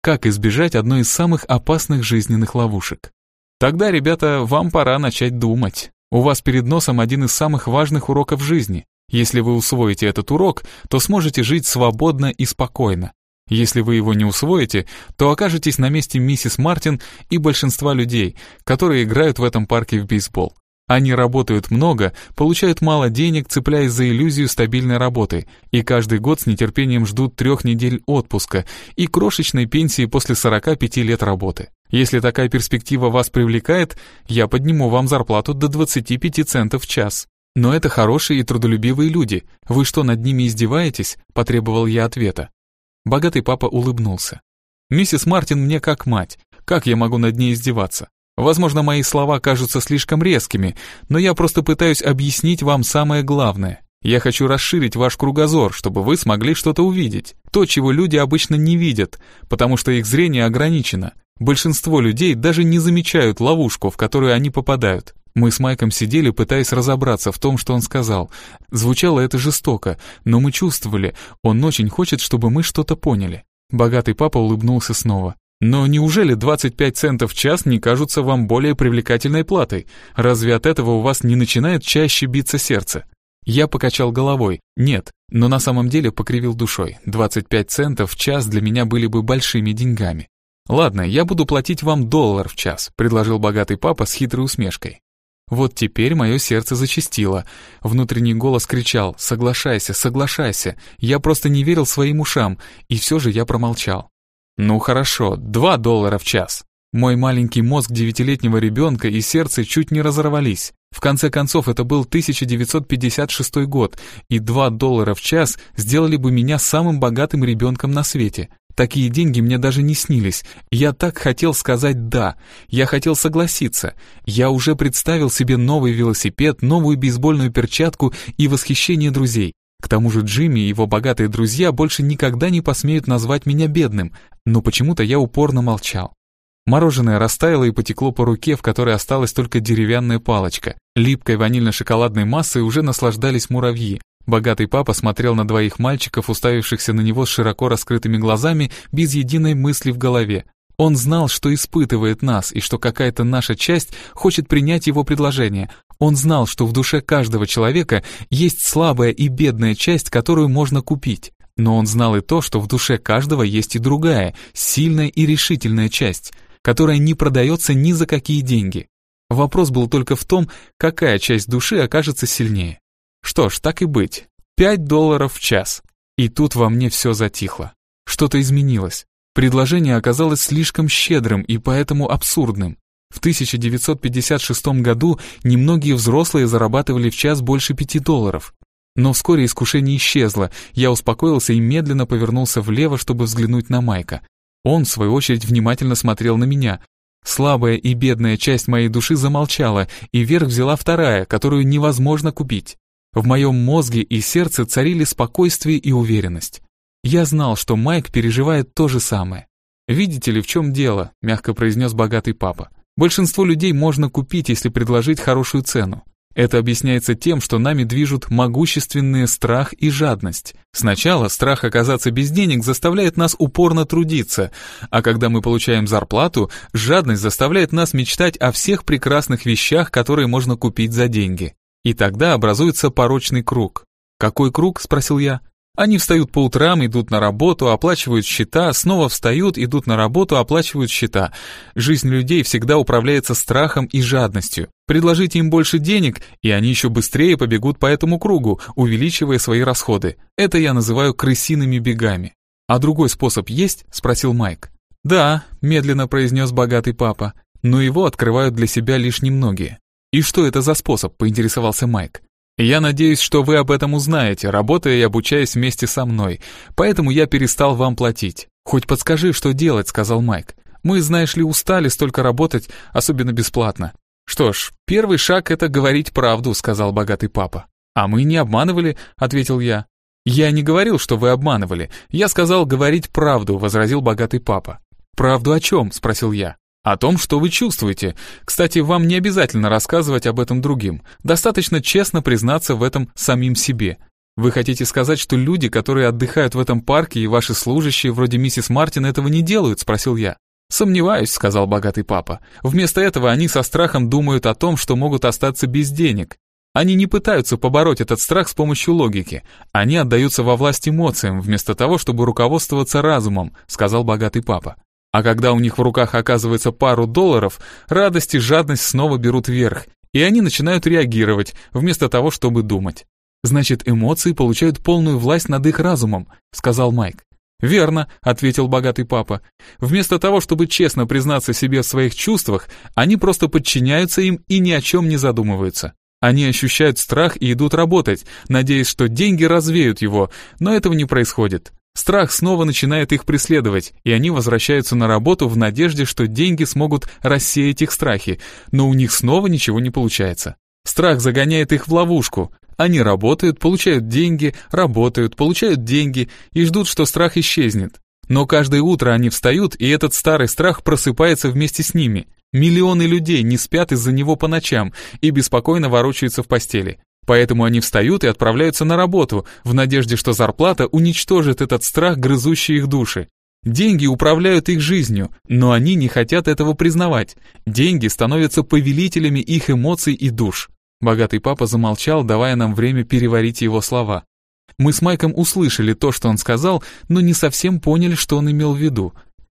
[SPEAKER 1] Как избежать одной из самых опасных жизненных ловушек? Тогда, ребята, вам пора начать думать. У вас перед носом один из самых важных уроков жизни. Если вы усвоите этот урок, то сможете жить свободно и спокойно. Если вы его не усвоите, то окажетесь на месте миссис Мартин и большинства людей, которые играют в этом парке в бейсбол. Они работают много, получают мало денег, цепляясь за иллюзию стабильной работы, и каждый год с нетерпением ждут трех недель отпуска и крошечной пенсии после 45 лет работы. Если такая перспектива вас привлекает, я подниму вам зарплату до 25 центов в час. Но это хорошие и трудолюбивые люди. Вы что, над ними издеваетесь? Потребовал я ответа. Богатый папа улыбнулся. Миссис Мартин мне как мать. Как я могу над ней издеваться? Возможно, мои слова кажутся слишком резкими, но я просто пытаюсь объяснить вам самое главное. Я хочу расширить ваш кругозор, чтобы вы смогли что-то увидеть. То, чего люди обычно не видят, потому что их зрение ограничено. Большинство людей даже не замечают ловушку, в которую они попадают. Мы с Майком сидели, пытаясь разобраться в том, что он сказал. Звучало это жестоко, но мы чувствовали, он очень хочет, чтобы мы что-то поняли. Богатый папа улыбнулся снова. Но неужели 25 центов в час не кажутся вам более привлекательной платой? Разве от этого у вас не начинает чаще биться сердце? Я покачал головой. Нет, но на самом деле покривил душой. 25 центов в час для меня были бы большими деньгами. «Ладно, я буду платить вам доллар в час», — предложил богатый папа с хитрой усмешкой. Вот теперь мое сердце зачастило. Внутренний голос кричал «Соглашайся, соглашайся». Я просто не верил своим ушам, и все же я промолчал. «Ну хорошо, два доллара в час». Мой маленький мозг девятилетнего ребенка и сердце чуть не разорвались. В конце концов, это был 1956 год, и два доллара в час сделали бы меня самым богатым ребенком на свете. Такие деньги мне даже не снились. Я так хотел сказать «да». Я хотел согласиться. Я уже представил себе новый велосипед, новую бейсбольную перчатку и восхищение друзей. К тому же Джимми и его богатые друзья больше никогда не посмеют назвать меня бедным, но почему-то я упорно молчал. Мороженое растаяло и потекло по руке, в которой осталась только деревянная палочка. Липкой ванильно-шоколадной массой уже наслаждались муравьи. Богатый папа смотрел на двоих мальчиков, уставившихся на него с широко раскрытыми глазами, без единой мысли в голове. Он знал, что испытывает нас, и что какая-то наша часть хочет принять его предложение. Он знал, что в душе каждого человека есть слабая и бедная часть, которую можно купить. Но он знал и то, что в душе каждого есть и другая, сильная и решительная часть, которая не продается ни за какие деньги. Вопрос был только в том, какая часть души окажется сильнее. Что ж, так и быть. Пять долларов в час. И тут во мне все затихло. Что-то изменилось. Предложение оказалось слишком щедрым и поэтому абсурдным. В 1956 году немногие взрослые зарабатывали в час больше пяти долларов. Но вскоре искушение исчезло, я успокоился и медленно повернулся влево, чтобы взглянуть на Майка. Он, в свою очередь, внимательно смотрел на меня. Слабая и бедная часть моей души замолчала, и вверх взяла вторая, которую невозможно купить. В моем мозге и сердце царили спокойствие и уверенность. Я знал, что Майк переживает то же самое. «Видите ли, в чем дело?» – мягко произнес богатый папа. «Большинство людей можно купить, если предложить хорошую цену. Это объясняется тем, что нами движут могущественные страх и жадность. Сначала страх оказаться без денег заставляет нас упорно трудиться, а когда мы получаем зарплату, жадность заставляет нас мечтать о всех прекрасных вещах, которые можно купить за деньги. И тогда образуется порочный круг. «Какой круг?» – спросил я. Они встают по утрам, идут на работу, оплачивают счета, снова встают, идут на работу, оплачивают счета. Жизнь людей всегда управляется страхом и жадностью. Предложите им больше денег, и они еще быстрее побегут по этому кругу, увеличивая свои расходы. Это я называю крысиными бегами. «А другой способ есть?» – спросил Майк. «Да», – медленно произнес богатый папа, «но его открывают для себя лишь немногие. «И что это за способ?» – поинтересовался Майк. «Я надеюсь, что вы об этом узнаете, работая и обучаясь вместе со мной, поэтому я перестал вам платить. Хоть подскажи, что делать», – сказал Майк. «Мы, знаешь ли, устали столько работать, особенно бесплатно. Что ж, первый шаг — это говорить правду, сказал богатый папа. А мы не обманывали, ответил я. Я не говорил, что вы обманывали. Я сказал говорить правду, возразил богатый папа. Правду о чем? спросил я. О том, что вы чувствуете. Кстати, вам не обязательно рассказывать об этом другим. Достаточно честно признаться в этом самим себе. Вы хотите сказать, что люди, которые отдыхают в этом парке, и ваши служащие, вроде миссис Мартин, этого не делают? Спросил я. «Сомневаюсь», — сказал богатый папа. «Вместо этого они со страхом думают о том, что могут остаться без денег. Они не пытаются побороть этот страх с помощью логики. Они отдаются во власть эмоциям, вместо того, чтобы руководствоваться разумом», — сказал богатый папа. А когда у них в руках оказывается пару долларов, радость и жадность снова берут верх, и они начинают реагировать, вместо того, чтобы думать. «Значит, эмоции получают полную власть над их разумом», — сказал Майк. «Верно», — ответил богатый папа. «Вместо того, чтобы честно признаться себе в своих чувствах, они просто подчиняются им и ни о чем не задумываются. Они ощущают страх и идут работать, надеясь, что деньги развеют его, но этого не происходит. Страх снова начинает их преследовать, и они возвращаются на работу в надежде, что деньги смогут рассеять их страхи, но у них снова ничего не получается. Страх загоняет их в ловушку. Они работают, получают деньги, работают, получают деньги и ждут, что страх исчезнет. Но каждое утро они встают, и этот старый страх просыпается вместе с ними. Миллионы людей не спят из-за него по ночам и беспокойно ворочаются в постели. Поэтому они встают и отправляются на работу, в надежде, что зарплата уничтожит этот страх, грызущий их души. Деньги управляют их жизнью, но они не хотят этого признавать. Деньги становятся повелителями их эмоций и душ. Богатый папа замолчал, давая нам время переварить его слова. Мы с Майком услышали то, что он сказал, но не совсем поняли, что он имел в виду.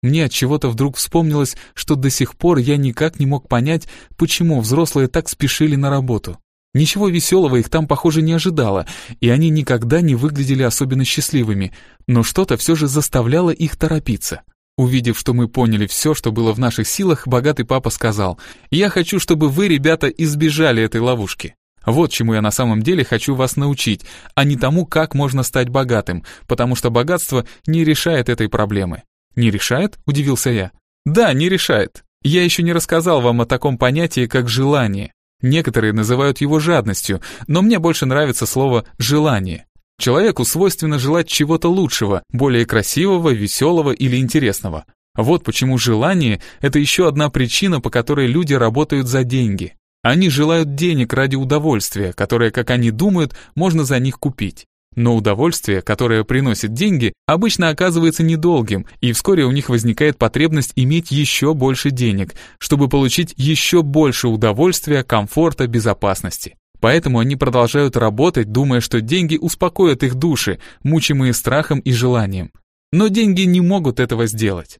[SPEAKER 1] Мне от чего-то вдруг вспомнилось, что до сих пор я никак не мог понять, почему взрослые так спешили на работу. Ничего веселого их там, похоже, не ожидало, и они никогда не выглядели особенно счастливыми, но что-то все же заставляло их торопиться. Увидев, что мы поняли все, что было в наших силах, богатый папа сказал, «Я хочу, чтобы вы, ребята, избежали этой ловушки. Вот чему я на самом деле хочу вас научить, а не тому, как можно стать богатым, потому что богатство не решает этой проблемы». «Не решает?» – удивился я. «Да, не решает. Я еще не рассказал вам о таком понятии, как желание. Некоторые называют его жадностью, но мне больше нравится слово «желание». Человеку свойственно желать чего-то лучшего, более красивого, веселого или интересного. Вот почему желание – это еще одна причина, по которой люди работают за деньги. Они желают денег ради удовольствия, которое, как они думают, можно за них купить. Но удовольствие, которое приносит деньги, обычно оказывается недолгим, и вскоре у них возникает потребность иметь еще больше денег, чтобы получить еще больше удовольствия, комфорта, безопасности. Поэтому они продолжают работать, думая, что деньги успокоят их души, мучимые страхом и желанием. Но деньги не могут этого сделать.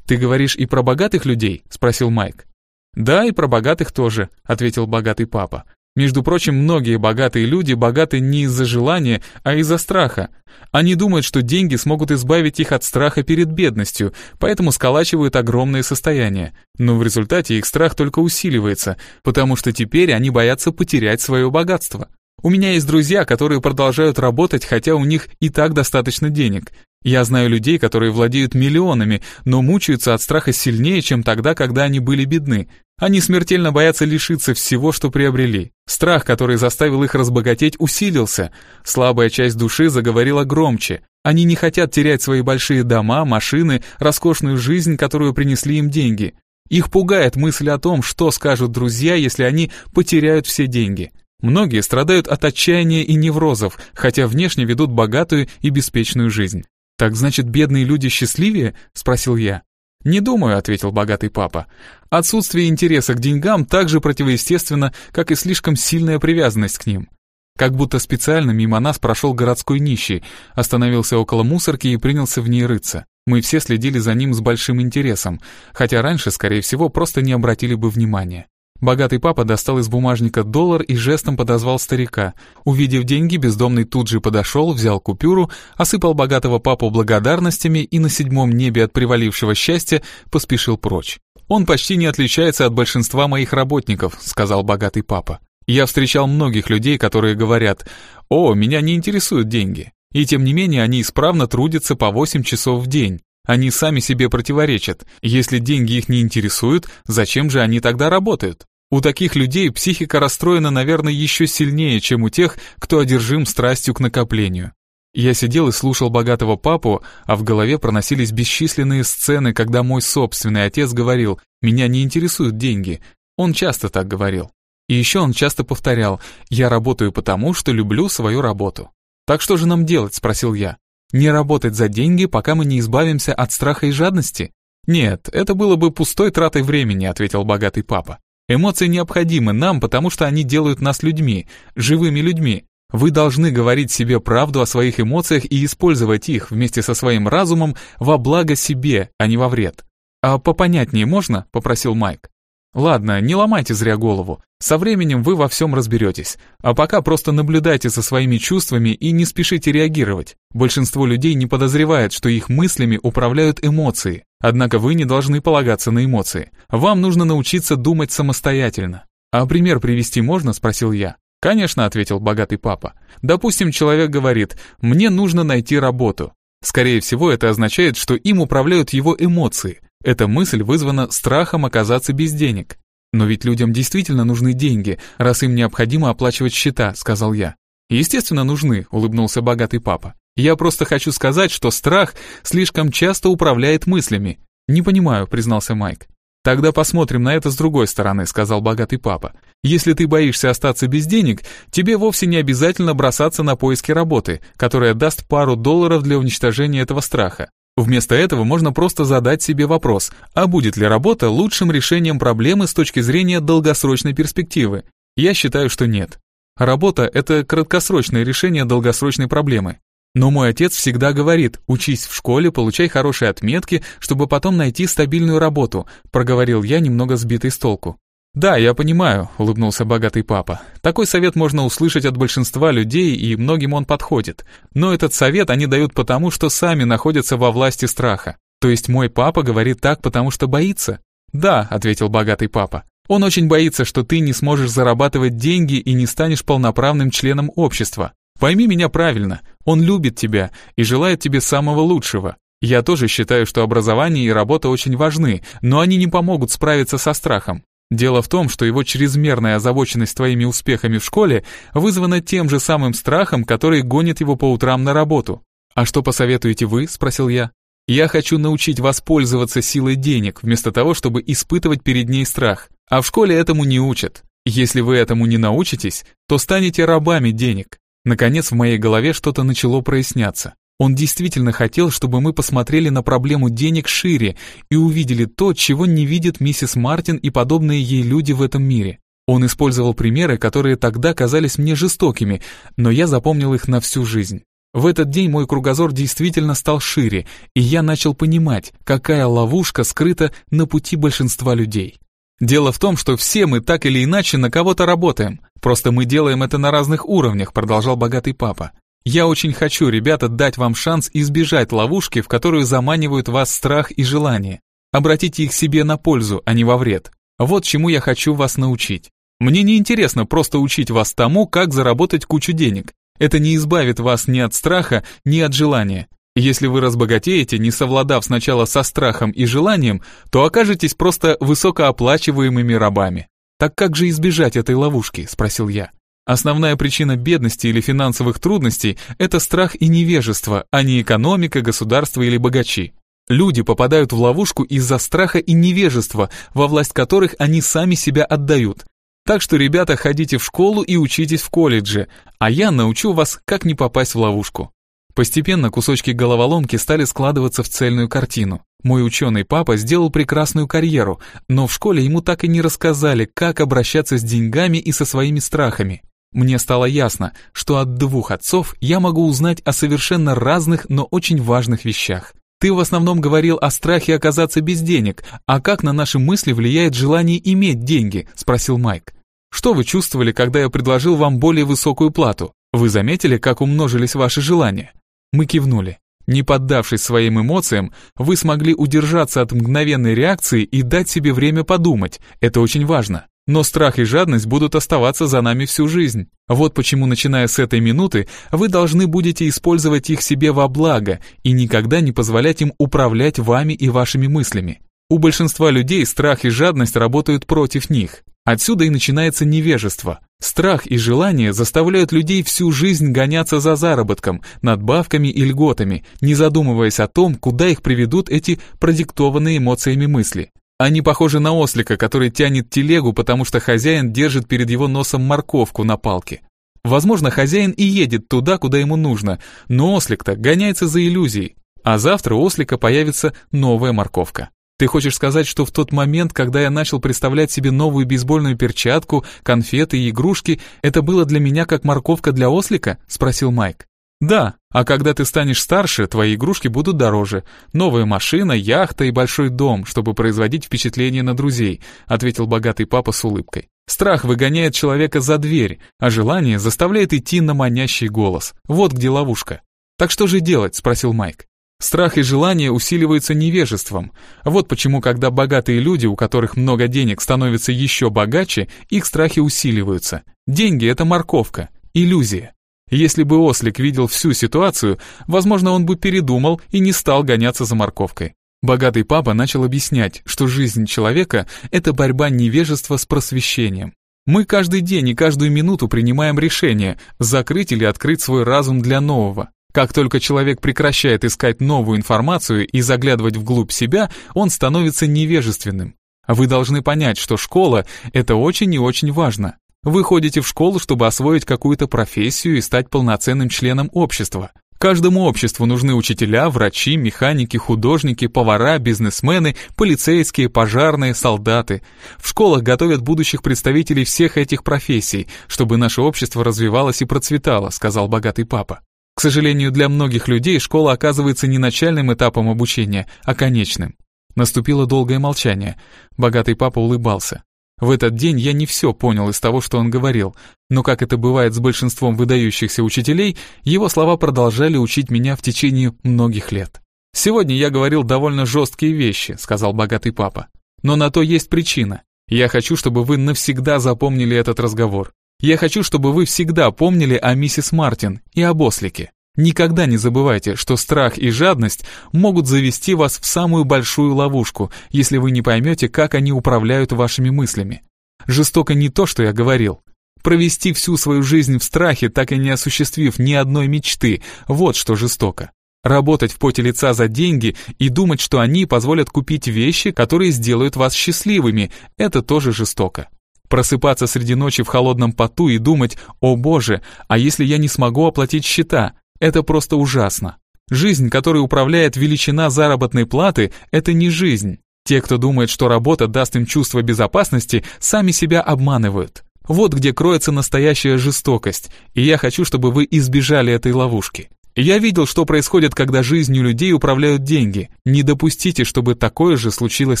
[SPEAKER 1] «Ты говоришь и про богатых людей?» – спросил Майк. «Да, и про богатых тоже», – ответил богатый папа. Между прочим, многие богатые люди богаты не из-за желания, а из-за страха. Они думают, что деньги смогут избавить их от страха перед бедностью, поэтому сколачивают огромные состояния. Но в результате их страх только усиливается, потому что теперь они боятся потерять свое богатство. У меня есть друзья, которые продолжают работать, хотя у них и так достаточно денег. Я знаю людей, которые владеют миллионами, но мучаются от страха сильнее, чем тогда, когда они были бедны. Они смертельно боятся лишиться всего, что приобрели. Страх, который заставил их разбогатеть, усилился. Слабая часть души заговорила громче. Они не хотят терять свои большие дома, машины, роскошную жизнь, которую принесли им деньги. Их пугает мысль о том, что скажут друзья, если они потеряют все деньги. Многие страдают от отчаяния и неврозов, хотя внешне ведут богатую и беспечную жизнь. «Так значит, бедные люди счастливее?» – спросил я. «Не думаю», — ответил богатый папа. «Отсутствие интереса к деньгам так же противоестественно, как и слишком сильная привязанность к ним. Как будто специально мимо нас прошел городской нищий, остановился около мусорки и принялся в ней рыться. Мы все следили за ним с большим интересом, хотя раньше, скорее всего, просто не обратили бы внимания. Богатый папа достал из бумажника доллар и жестом подозвал старика. Увидев деньги, бездомный тут же подошел, взял купюру, осыпал богатого папу благодарностями и на седьмом небе от привалившего счастья поспешил прочь. «Он почти не отличается от большинства моих работников», — сказал богатый папа. «Я встречал многих людей, которые говорят, «О, меня не интересуют деньги». И тем не менее они исправно трудятся по 8 часов в день. Они сами себе противоречат. Если деньги их не интересуют, зачем же они тогда работают? У таких людей психика расстроена, наверное, еще сильнее, чем у тех, кто одержим страстью к накоплению. Я сидел и слушал богатого папу, а в голове проносились бесчисленные сцены, когда мой собственный отец говорил «меня не интересуют деньги». Он часто так говорил. И еще он часто повторял «я работаю потому, что люблю свою работу». «Так что же нам делать?» – спросил я. «Не работать за деньги, пока мы не избавимся от страха и жадности?» «Нет, это было бы пустой тратой времени», – ответил богатый папа. «Эмоции необходимы нам, потому что они делают нас людьми, живыми людьми. Вы должны говорить себе правду о своих эмоциях и использовать их вместе со своим разумом во благо себе, а не во вред. «А попонятнее можно?» — попросил Майк. «Ладно, не ломайте зря голову. Со временем вы во всем разберетесь. А пока просто наблюдайте за своими чувствами и не спешите реагировать. Большинство людей не подозревает, что их мыслями управляют эмоции. Однако вы не должны полагаться на эмоции. Вам нужно научиться думать самостоятельно. «А пример привести можно?» — спросил я. «Конечно», — ответил богатый папа. «Допустим, человек говорит, мне нужно найти работу. Скорее всего, это означает, что им управляют его эмоции. Эта мысль вызвана страхом оказаться без денег. Но ведь людям действительно нужны деньги, раз им необходимо оплачивать счета», — сказал я. «Естественно, нужны», — улыбнулся богатый папа. «Я просто хочу сказать, что страх слишком часто управляет мыслями». «Не понимаю», — признался Майк. «Тогда посмотрим на это с другой стороны», — сказал богатый папа. «Если ты боишься остаться без денег, тебе вовсе не обязательно бросаться на поиски работы, которая даст пару долларов для уничтожения этого страха. Вместо этого можно просто задать себе вопрос, а будет ли работа лучшим решением проблемы с точки зрения долгосрочной перспективы? Я считаю, что нет. Работа – это краткосрочное решение долгосрочной проблемы. Но мой отец всегда говорит, учись в школе, получай хорошие отметки, чтобы потом найти стабильную работу, проговорил я, немного сбитый с толку. «Да, я понимаю», — улыбнулся богатый папа. «Такой совет можно услышать от большинства людей, и многим он подходит. Но этот совет они дают потому, что сами находятся во власти страха. То есть мой папа говорит так, потому что боится?» «Да», — ответил богатый папа. «Он очень боится, что ты не сможешь зарабатывать деньги и не станешь полноправным членом общества. Пойми меня правильно, он любит тебя и желает тебе самого лучшего. Я тоже считаю, что образование и работа очень важны, но они не помогут справиться со страхом. Дело в том, что его чрезмерная озабоченность твоими успехами в школе вызвана тем же самым страхом, который гонит его по утрам на работу. «А что посоветуете вы?» – спросил я. «Я хочу научить вас пользоваться силой денег, вместо того, чтобы испытывать перед ней страх. А в школе этому не учат. Если вы этому не научитесь, то станете рабами денег. Наконец в моей голове что-то начало проясняться. Он действительно хотел, чтобы мы посмотрели на проблему денег шире и увидели то, чего не видит миссис Мартин и подобные ей люди в этом мире. Он использовал примеры, которые тогда казались мне жестокими, но я запомнил их на всю жизнь. В этот день мой кругозор действительно стал шире, и я начал понимать, какая ловушка скрыта на пути большинства людей. Дело в том, что все мы так или иначе на кого-то работаем. Просто мы делаем это на разных уровнях, продолжал богатый папа. Я очень хочу, ребята, дать вам шанс избежать ловушки, в которую заманивают вас страх и желание. Обратите их себе на пользу, а не во вред. Вот чему я хочу вас научить. Мне не интересно просто учить вас тому, как заработать кучу денег. Это не избавит вас ни от страха, ни от желания. Если вы разбогатеете, не совладав сначала со страхом и желанием, то окажетесь просто высокооплачиваемыми рабами. Так как же избежать этой ловушки, спросил я. Основная причина бедности или финансовых трудностей – это страх и невежество, а не экономика, государство или богачи. Люди попадают в ловушку из-за страха и невежества, во власть которых они сами себя отдают. Так что, ребята, ходите в школу и учитесь в колледже, а я научу вас, как не попасть в ловушку. Постепенно кусочки головоломки стали складываться в цельную картину. Мой ученый папа сделал прекрасную карьеру, но в школе ему так и не рассказали, как обращаться с деньгами и со своими страхами. Мне стало ясно, что от двух отцов я могу узнать о совершенно разных, но очень важных вещах. Ты в основном говорил о страхе оказаться без денег, а как на наши мысли влияет желание иметь деньги, спросил Майк. Что вы чувствовали, когда я предложил вам более высокую плату? Вы заметили, как умножились ваши желания? Мы кивнули. Не поддавшись своим эмоциям, вы смогли удержаться от мгновенной реакции и дать себе время подумать. Это очень важно. Но страх и жадность будут оставаться за нами всю жизнь. Вот почему, начиная с этой минуты, вы должны будете использовать их себе во благо и никогда не позволять им управлять вами и вашими мыслями. У большинства людей страх и жадность работают против них. Отсюда и начинается невежество. Страх и желание заставляют людей всю жизнь гоняться за заработком, надбавками и льготами, не задумываясь о том, куда их приведут эти продиктованные эмоциями мысли. Они похожи на ослика, который тянет телегу, потому что хозяин держит перед его носом морковку на палке. Возможно, хозяин и едет туда, куда ему нужно, но ослик-то гоняется за иллюзией. А завтра у ослика появится новая морковка. Ты хочешь сказать, что в тот момент, когда я начал представлять себе новую бейсбольную перчатку, конфеты и игрушки, это было для меня как морковка для ослика? спросил Майк. Да, а когда ты станешь старше, твои игрушки будут дороже. Новая машина, яхта и большой дом, чтобы производить впечатление на друзей, ответил богатый папа с улыбкой. Страх выгоняет человека за дверь, а желание заставляет идти на манящий голос. Вот где ловушка. Так что же делать, спросил Майк. Страх и желание усиливаются невежеством. Вот почему, когда богатые люди, у которых много денег, становятся еще богаче, их страхи усиливаются. Деньги — это морковка, иллюзия. Если бы ослик видел всю ситуацию, возможно, он бы передумал и не стал гоняться за морковкой. Богатый папа начал объяснять, что жизнь человека — это борьба невежества с просвещением. Мы каждый день и каждую минуту принимаем решение, закрыть или открыть свой разум для нового. Как только человек прекращает искать новую информацию и заглядывать вглубь себя, он становится невежественным. Вы должны понять, что школа – это очень и очень важно. Вы ходите в школу, чтобы освоить какую-то профессию и стать полноценным членом общества. Каждому обществу нужны учителя, врачи, механики, художники, повара, бизнесмены, полицейские, пожарные, солдаты. В школах готовят будущих представителей всех этих профессий, чтобы наше общество развивалось и процветало, сказал богатый папа. К сожалению, для многих людей школа оказывается не начальным этапом обучения, а конечным. Наступило долгое молчание. Богатый папа улыбался. В этот день я не все понял из того, что он говорил, но как это бывает с большинством выдающихся учителей, его слова продолжали учить меня в течение многих лет. «Сегодня я говорил довольно жесткие вещи», — сказал богатый папа. «Но на то есть причина. Я хочу, чтобы вы навсегда запомнили этот разговор. Я хочу, чтобы вы всегда помнили о миссис Мартин и об ослике. Никогда не забывайте, что страх и жадность могут завести вас в самую большую ловушку, если вы не поймете, как они управляют вашими мыслями. Жестоко не то, что я говорил. Провести всю свою жизнь в страхе, так и не осуществив ни одной мечты, вот что жестоко. Работать в поте лица за деньги и думать, что они позволят купить вещи, которые сделают вас счастливыми, это тоже жестоко. Просыпаться среди ночи в холодном поту и думать «О боже, а если я не смогу оплатить счета?» Это просто ужасно. Жизнь, которой управляет величина заработной платы, это не жизнь. Те, кто думает, что работа даст им чувство безопасности, сами себя обманывают. Вот где кроется настоящая жестокость, и я хочу, чтобы вы избежали этой ловушки. Я видел, что происходит, когда жизнью людей управляют деньги. Не допустите, чтобы такое же случилось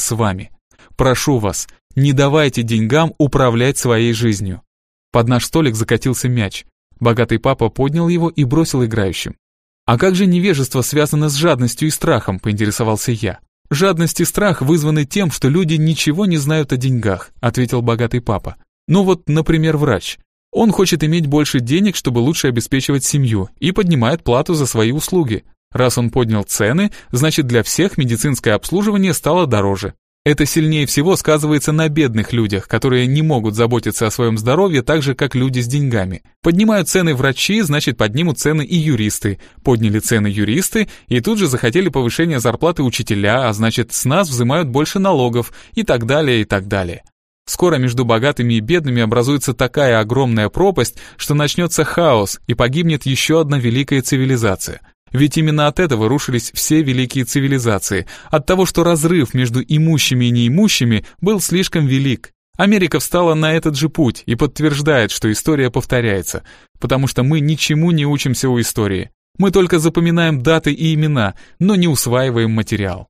[SPEAKER 1] с вами. Прошу вас, не давайте деньгам управлять своей жизнью. Под наш столик закатился мяч. Богатый папа поднял его и бросил играющим. «А как же невежество связано с жадностью и страхом?» – поинтересовался я. «Жадность и страх вызваны тем, что люди ничего не знают о деньгах», – ответил богатый папа. «Ну вот, например, врач. Он хочет иметь больше денег, чтобы лучше обеспечивать семью, и поднимает плату за свои услуги. Раз он поднял цены, значит для всех медицинское обслуживание стало дороже. Это сильнее всего сказывается на бедных людях, которые не могут заботиться о своем здоровье так же, как люди с деньгами. Поднимают цены врачи, значит поднимут цены и юристы. Подняли цены юристы, и тут же захотели повышения зарплаты учителя, а значит с нас взимают больше налогов, и так далее, и так далее. Скоро между богатыми и бедными образуется такая огромная пропасть, что начнется хаос и погибнет еще одна великая цивилизация. Ведь именно от этого рушились все великие цивилизации, от того, что разрыв между имущими и неимущими был слишком велик. Америка встала на этот же путь и подтверждает, что история повторяется, потому что мы ничему не учимся у истории. Мы только запоминаем даты и имена, но не усваиваем материал.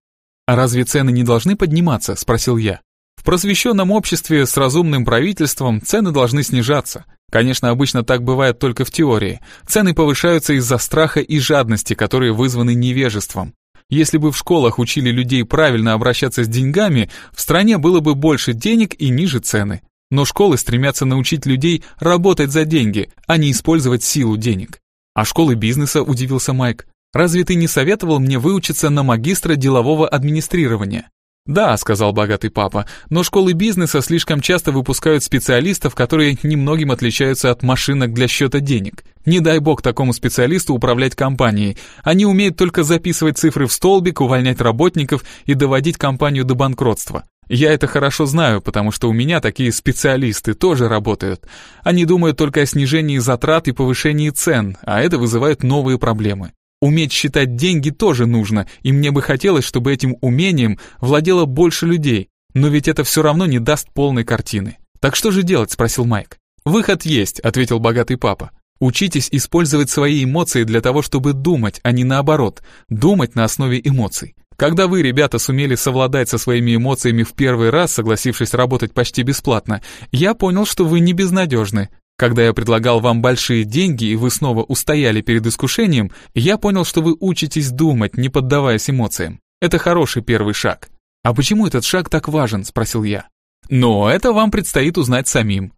[SPEAKER 1] «А разве цены не должны подниматься?» – спросил я. В просвещенном обществе с разумным правительством цены должны снижаться. Конечно, обычно так бывает только в теории. Цены повышаются из-за страха и жадности, которые вызваны невежеством. Если бы в школах учили людей правильно обращаться с деньгами, в стране было бы больше денег и ниже цены. Но школы стремятся научить людей работать за деньги, а не использовать силу денег. А школы бизнеса, удивился Майк. Разве ты не советовал мне выучиться на магистра делового администрирования? «Да», — сказал богатый папа, «но школы бизнеса слишком часто выпускают специалистов, которые немногим отличаются от машинок для счета денег. Не дай бог такому специалисту управлять компанией. Они умеют только записывать цифры в столбик, увольнять работников и доводить компанию до банкротства. Я это хорошо знаю, потому что у меня такие специалисты тоже работают. Они думают только о снижении затрат и повышении цен, а это вызывает новые проблемы. Уметь считать деньги тоже нужно, и мне бы хотелось, чтобы этим умением владело больше людей, но ведь это все равно не даст полной картины. Так что же делать, спросил Майк. Выход есть, ответил богатый папа. Учитесь использовать свои эмоции для того, чтобы думать, а не наоборот, думать на основе эмоций. Когда вы, ребята, сумели совладать со своими эмоциями в первый раз, согласившись работать почти бесплатно, я понял, что вы не безнадежны. Когда я предлагал вам большие деньги, и вы снова устояли перед искушением, я понял, что вы учитесь думать, не поддаваясь эмоциям. Это хороший первый шаг. А почему этот шаг так важен, спросил я. Но это вам предстоит узнать самим.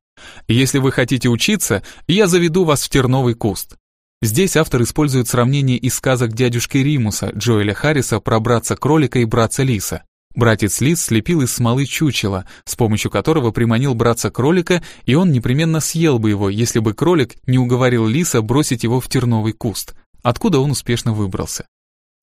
[SPEAKER 1] Если вы хотите учиться, я заведу вас в терновый куст. Здесь автор использует сравнение из сказок дядюшки Римуса, Джоэля Харриса про братца-кролика и братца-лиса. Братец Лис слепил из смолы чучело, с помощью которого приманил братца-кролика, и он непременно съел бы его, если бы кролик не уговорил Лиса бросить его в терновый куст, откуда он успешно выбрался.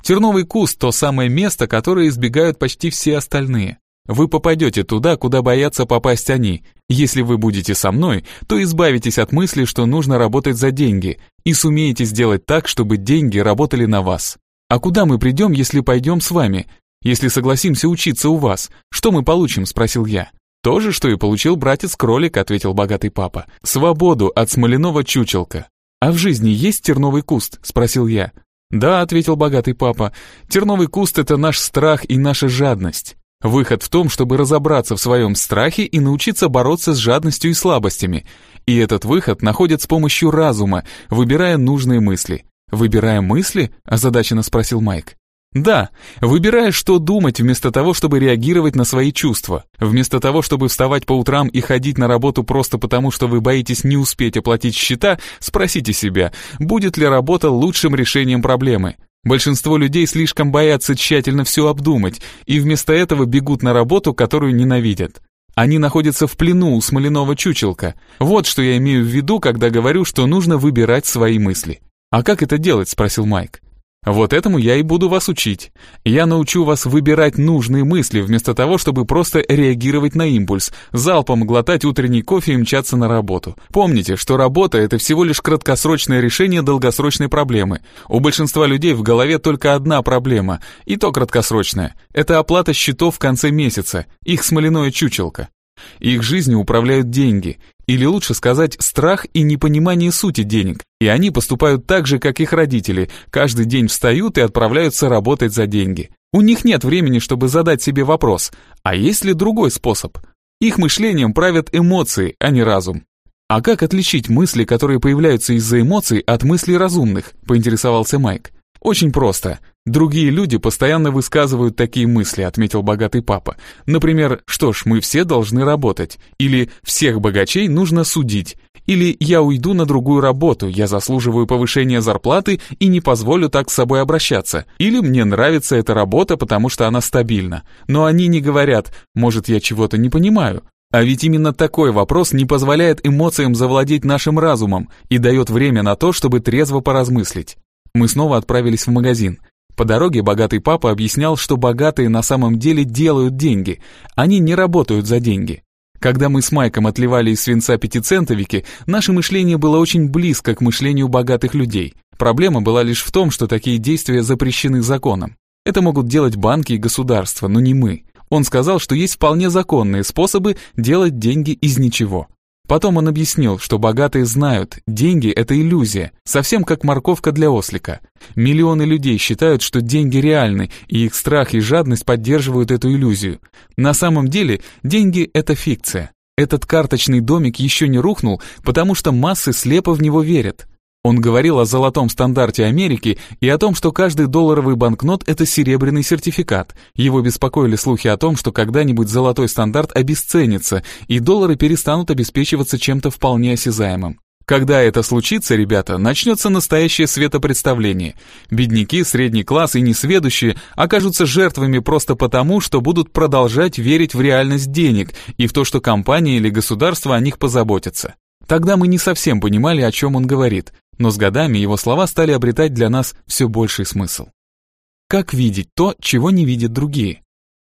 [SPEAKER 1] Терновый куст – то самое место, которое избегают почти все остальные. Вы попадете туда, куда боятся попасть они. Если вы будете со мной, то избавитесь от мысли, что нужно работать за деньги, и сумеете сделать так, чтобы деньги работали на вас. А куда мы придем, если пойдем с вами? Если согласимся учиться у вас, что мы получим?» – спросил я. «То же, что и получил братец-кролик», — ответил богатый папа. «Свободу от смоляного чучелка». «А в жизни есть терновый куст?» — спросил я. «Да», — ответил богатый папа. «Терновый куст — это наш страх и наша жадность. Выход в том, чтобы разобраться в своем страхе и научиться бороться с жадностью и слабостями. И этот выход находят с помощью разума, выбирая нужные мысли. «Выбирая мысли?» – озадаченно спросил Майк. Да, выбирая, что думать, вместо того, чтобы реагировать на свои чувства. Вместо того, чтобы вставать по утрам и ходить на работу просто потому, что вы боитесь не успеть оплатить счета, спросите себя, будет ли работа лучшим решением проблемы. Большинство людей слишком боятся тщательно все обдумать, и вместо этого бегут на работу, которую ненавидят. Они находятся в плену у смоляного чучелка. Вот что я имею в виду, когда говорю, что нужно выбирать свои мысли. «А как это делать?» – спросил Майк. Вот этому я и буду вас учить. Я научу вас выбирать нужные мысли, вместо того, чтобы просто реагировать на импульс, залпом глотать утренний кофе и мчаться на работу. Помните, что работа — это всего лишь краткосрочное решение долгосрочной проблемы. У большинства людей в голове только одна проблема, и то краткосрочная. Это оплата счетов в конце месяца, их смоляное чучелко. Их жизнью управляют деньги, или лучше сказать, страх и непонимание сути денег. И они поступают так же, как их родители, каждый день встают и отправляются работать за деньги. У них нет времени, чтобы задать себе вопрос, а есть ли другой способ? Их мышлением правят эмоции, а не разум. А как отличить мысли, которые появляются из-за эмоций, от мыслей разумных, поинтересовался Майк. Очень просто. Другие люди постоянно высказывают такие мысли, отметил богатый папа. Например, что ж, мы все должны работать. Или всех богачей нужно судить. Или я уйду на другую работу, я заслуживаю повышения зарплаты и не позволю так с собой обращаться. Или мне нравится эта работа, потому что она стабильна. Но они не говорят, может я чего-то не понимаю. А ведь именно такой вопрос не позволяет эмоциям завладеть нашим разумом и дает время на то, чтобы трезво поразмыслить. Мы снова отправились в магазин. По дороге богатый папа объяснял, что богатые на самом деле делают деньги, они не работают за деньги. Когда мы с Майком отливали из свинца пятицентовики, наше мышление было очень близко к мышлению богатых людей. Проблема была лишь в том, что такие действия запрещены законом. Это могут делать банки и государства, но не мы. Он сказал, что есть вполне законные способы делать деньги из ничего. Потом он объяснил, что богатые знают, деньги – это иллюзия, совсем как морковка для ослика. Миллионы людей считают, что деньги реальны, и их страх и жадность поддерживают эту иллюзию. На самом деле, деньги – это фикция. Этот карточный домик еще не рухнул, потому что массы слепо в него верят. Он говорил о золотом стандарте Америки и о том, что каждый долларовый банкнот – это серебряный сертификат. Его беспокоили слухи о том, что когда-нибудь золотой стандарт обесценится, и доллары перестанут обеспечиваться чем-то вполне осязаемым. Когда это случится, ребята, начнется настоящее светопредставление. Бедняки, средний класс и несведущие окажутся жертвами просто потому, что будут продолжать верить в реальность денег и в то, что компания или государство о них позаботятся. Тогда мы не совсем понимали, о чем он говорит, но с годами его слова стали обретать для нас все больший смысл. Как видеть то, чего не видят другие?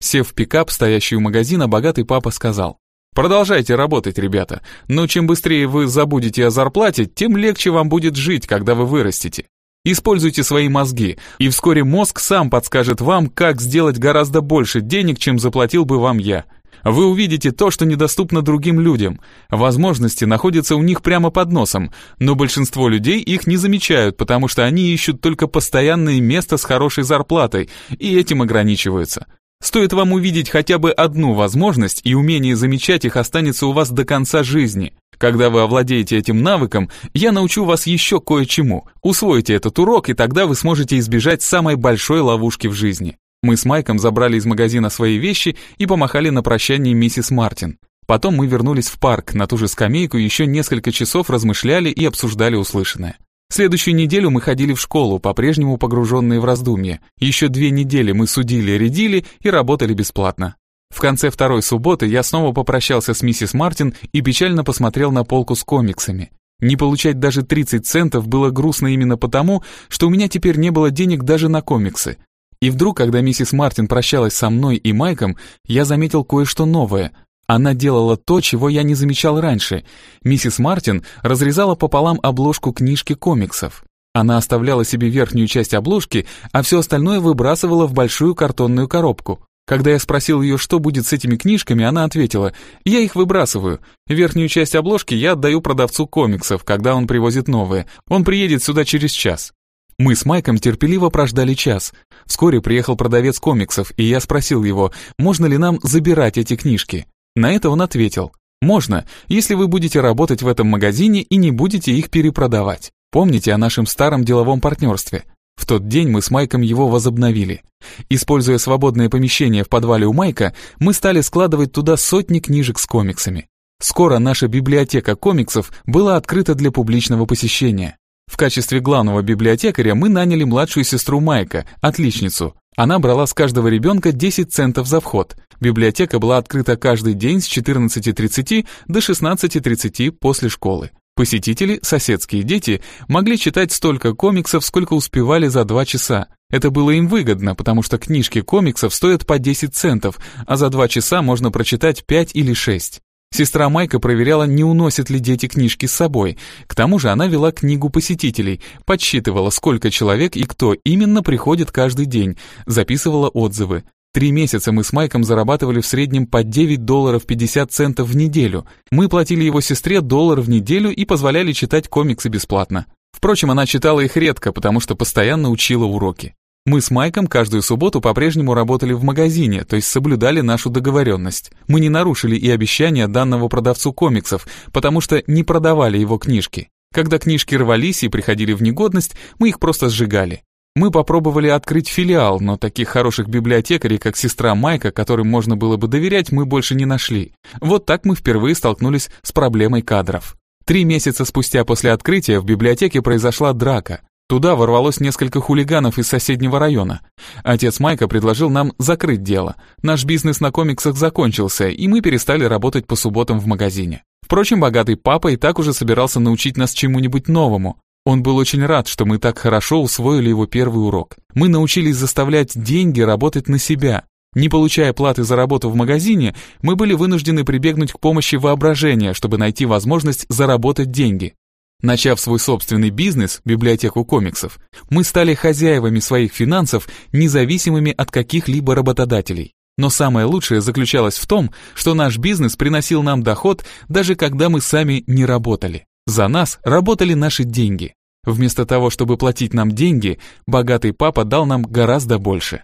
[SPEAKER 1] Сев в пикап, стоящий у магазина, богатый папа сказал, Продолжайте работать, ребята, но чем быстрее вы забудете о зарплате, тем легче вам будет жить, когда вы вырастете. Используйте свои мозги, и вскоре мозг сам подскажет вам, как сделать гораздо больше денег, чем заплатил бы вам я. Вы увидите то, что недоступно другим людям. Возможности находятся у них прямо под носом, но большинство людей их не замечают, потому что они ищут только постоянное место с хорошей зарплатой, и этим ограничиваются. Стоит вам увидеть хотя бы одну возможность, и умение замечать их останется у вас до конца жизни. Когда вы овладеете этим навыком, я научу вас еще кое-чему. Усвойте этот урок, и тогда вы сможете избежать самой большой ловушки в жизни. Мы с Майком забрали из магазина свои вещи и помахали на прощание миссис Мартин. Потом мы вернулись в парк, на ту же скамейку еще несколько часов размышляли и обсуждали услышанное. Следующую неделю мы ходили в школу, по-прежнему погруженные в раздумья. Еще две недели мы судили, рядили и работали бесплатно. В конце второй субботы я снова попрощался с миссис Мартин и печально посмотрел на полку с комиксами. Не получать даже 30 центов было грустно именно потому, что у меня теперь не было денег даже на комиксы. И вдруг, когда миссис Мартин прощалась со мной и Майком, я заметил кое-что новое. Она делала то, чего я не замечал раньше. Миссис Мартин разрезала пополам обложку книжки комиксов. Она оставляла себе верхнюю часть обложки, а все остальное выбрасывала в большую картонную коробку. Когда я спросил ее, что будет с этими книжками, она ответила, «Я их выбрасываю. Верхнюю часть обложки я отдаю продавцу комиксов, когда он привозит новые. Он приедет сюда через час». Мы с Майком терпеливо прождали час. Вскоре приехал продавец комиксов, и я спросил его, можно ли нам забирать эти книжки. На это он ответил, можно, если вы будете работать в этом магазине и не будете их перепродавать. Помните о нашем старом деловом партнерстве. В тот день мы с Майком его возобновили. Используя свободное помещение в подвале у Майка, мы стали складывать туда сотни книжек с комиксами. Скоро наша библиотека комиксов была открыта для публичного посещения. В качестве главного библиотекаря мы наняли младшую сестру Майка, отличницу. Она брала с каждого ребенка 10 центов за вход. Библиотека была открыта каждый день с 14.30 до 16.30 после школы. Посетители, соседские дети, могли читать столько комиксов, сколько успевали за два часа. Это было им выгодно, потому что книжки комиксов стоят по 10 центов, а за два часа можно прочитать 5 или 6. Сестра Майка проверяла, не уносят ли дети книжки с собой. К тому же она вела книгу посетителей, подсчитывала, сколько человек и кто именно приходит каждый день, записывала отзывы. Три месяца мы с Майком зарабатывали в среднем по 9 долларов 50 центов в неделю. Мы платили его сестре доллар в неделю и позволяли читать комиксы бесплатно. Впрочем, она читала их редко, потому что постоянно учила уроки. Мы с Майком каждую субботу по-прежнему работали в магазине, то есть соблюдали нашу договоренность. Мы не нарушили и обещания данного продавцу комиксов, потому что не продавали его книжки. Когда книжки рвались и приходили в негодность, мы их просто сжигали. Мы попробовали открыть филиал, но таких хороших библиотекарей, как сестра Майка, которым можно было бы доверять, мы больше не нашли. Вот так мы впервые столкнулись с проблемой кадров. Три месяца спустя после открытия в библиотеке произошла драка. Туда ворвалось несколько хулиганов из соседнего района. Отец Майка предложил нам закрыть дело. Наш бизнес на комиксах закончился, и мы перестали работать по субботам в магазине. Впрочем, богатый папа и так уже собирался научить нас чему-нибудь новому. Он был очень рад, что мы так хорошо усвоили его первый урок. Мы научились заставлять деньги работать на себя. Не получая платы за работу в магазине, мы были вынуждены прибегнуть к помощи воображения, чтобы найти возможность заработать деньги. Начав свой собственный бизнес, библиотеку комиксов, мы стали хозяевами своих финансов, независимыми от каких-либо работодателей. Но самое лучшее заключалось в том, что наш бизнес приносил нам доход, даже когда мы сами не работали. За нас работали наши деньги. Вместо того, чтобы платить нам деньги, богатый папа дал нам гораздо больше.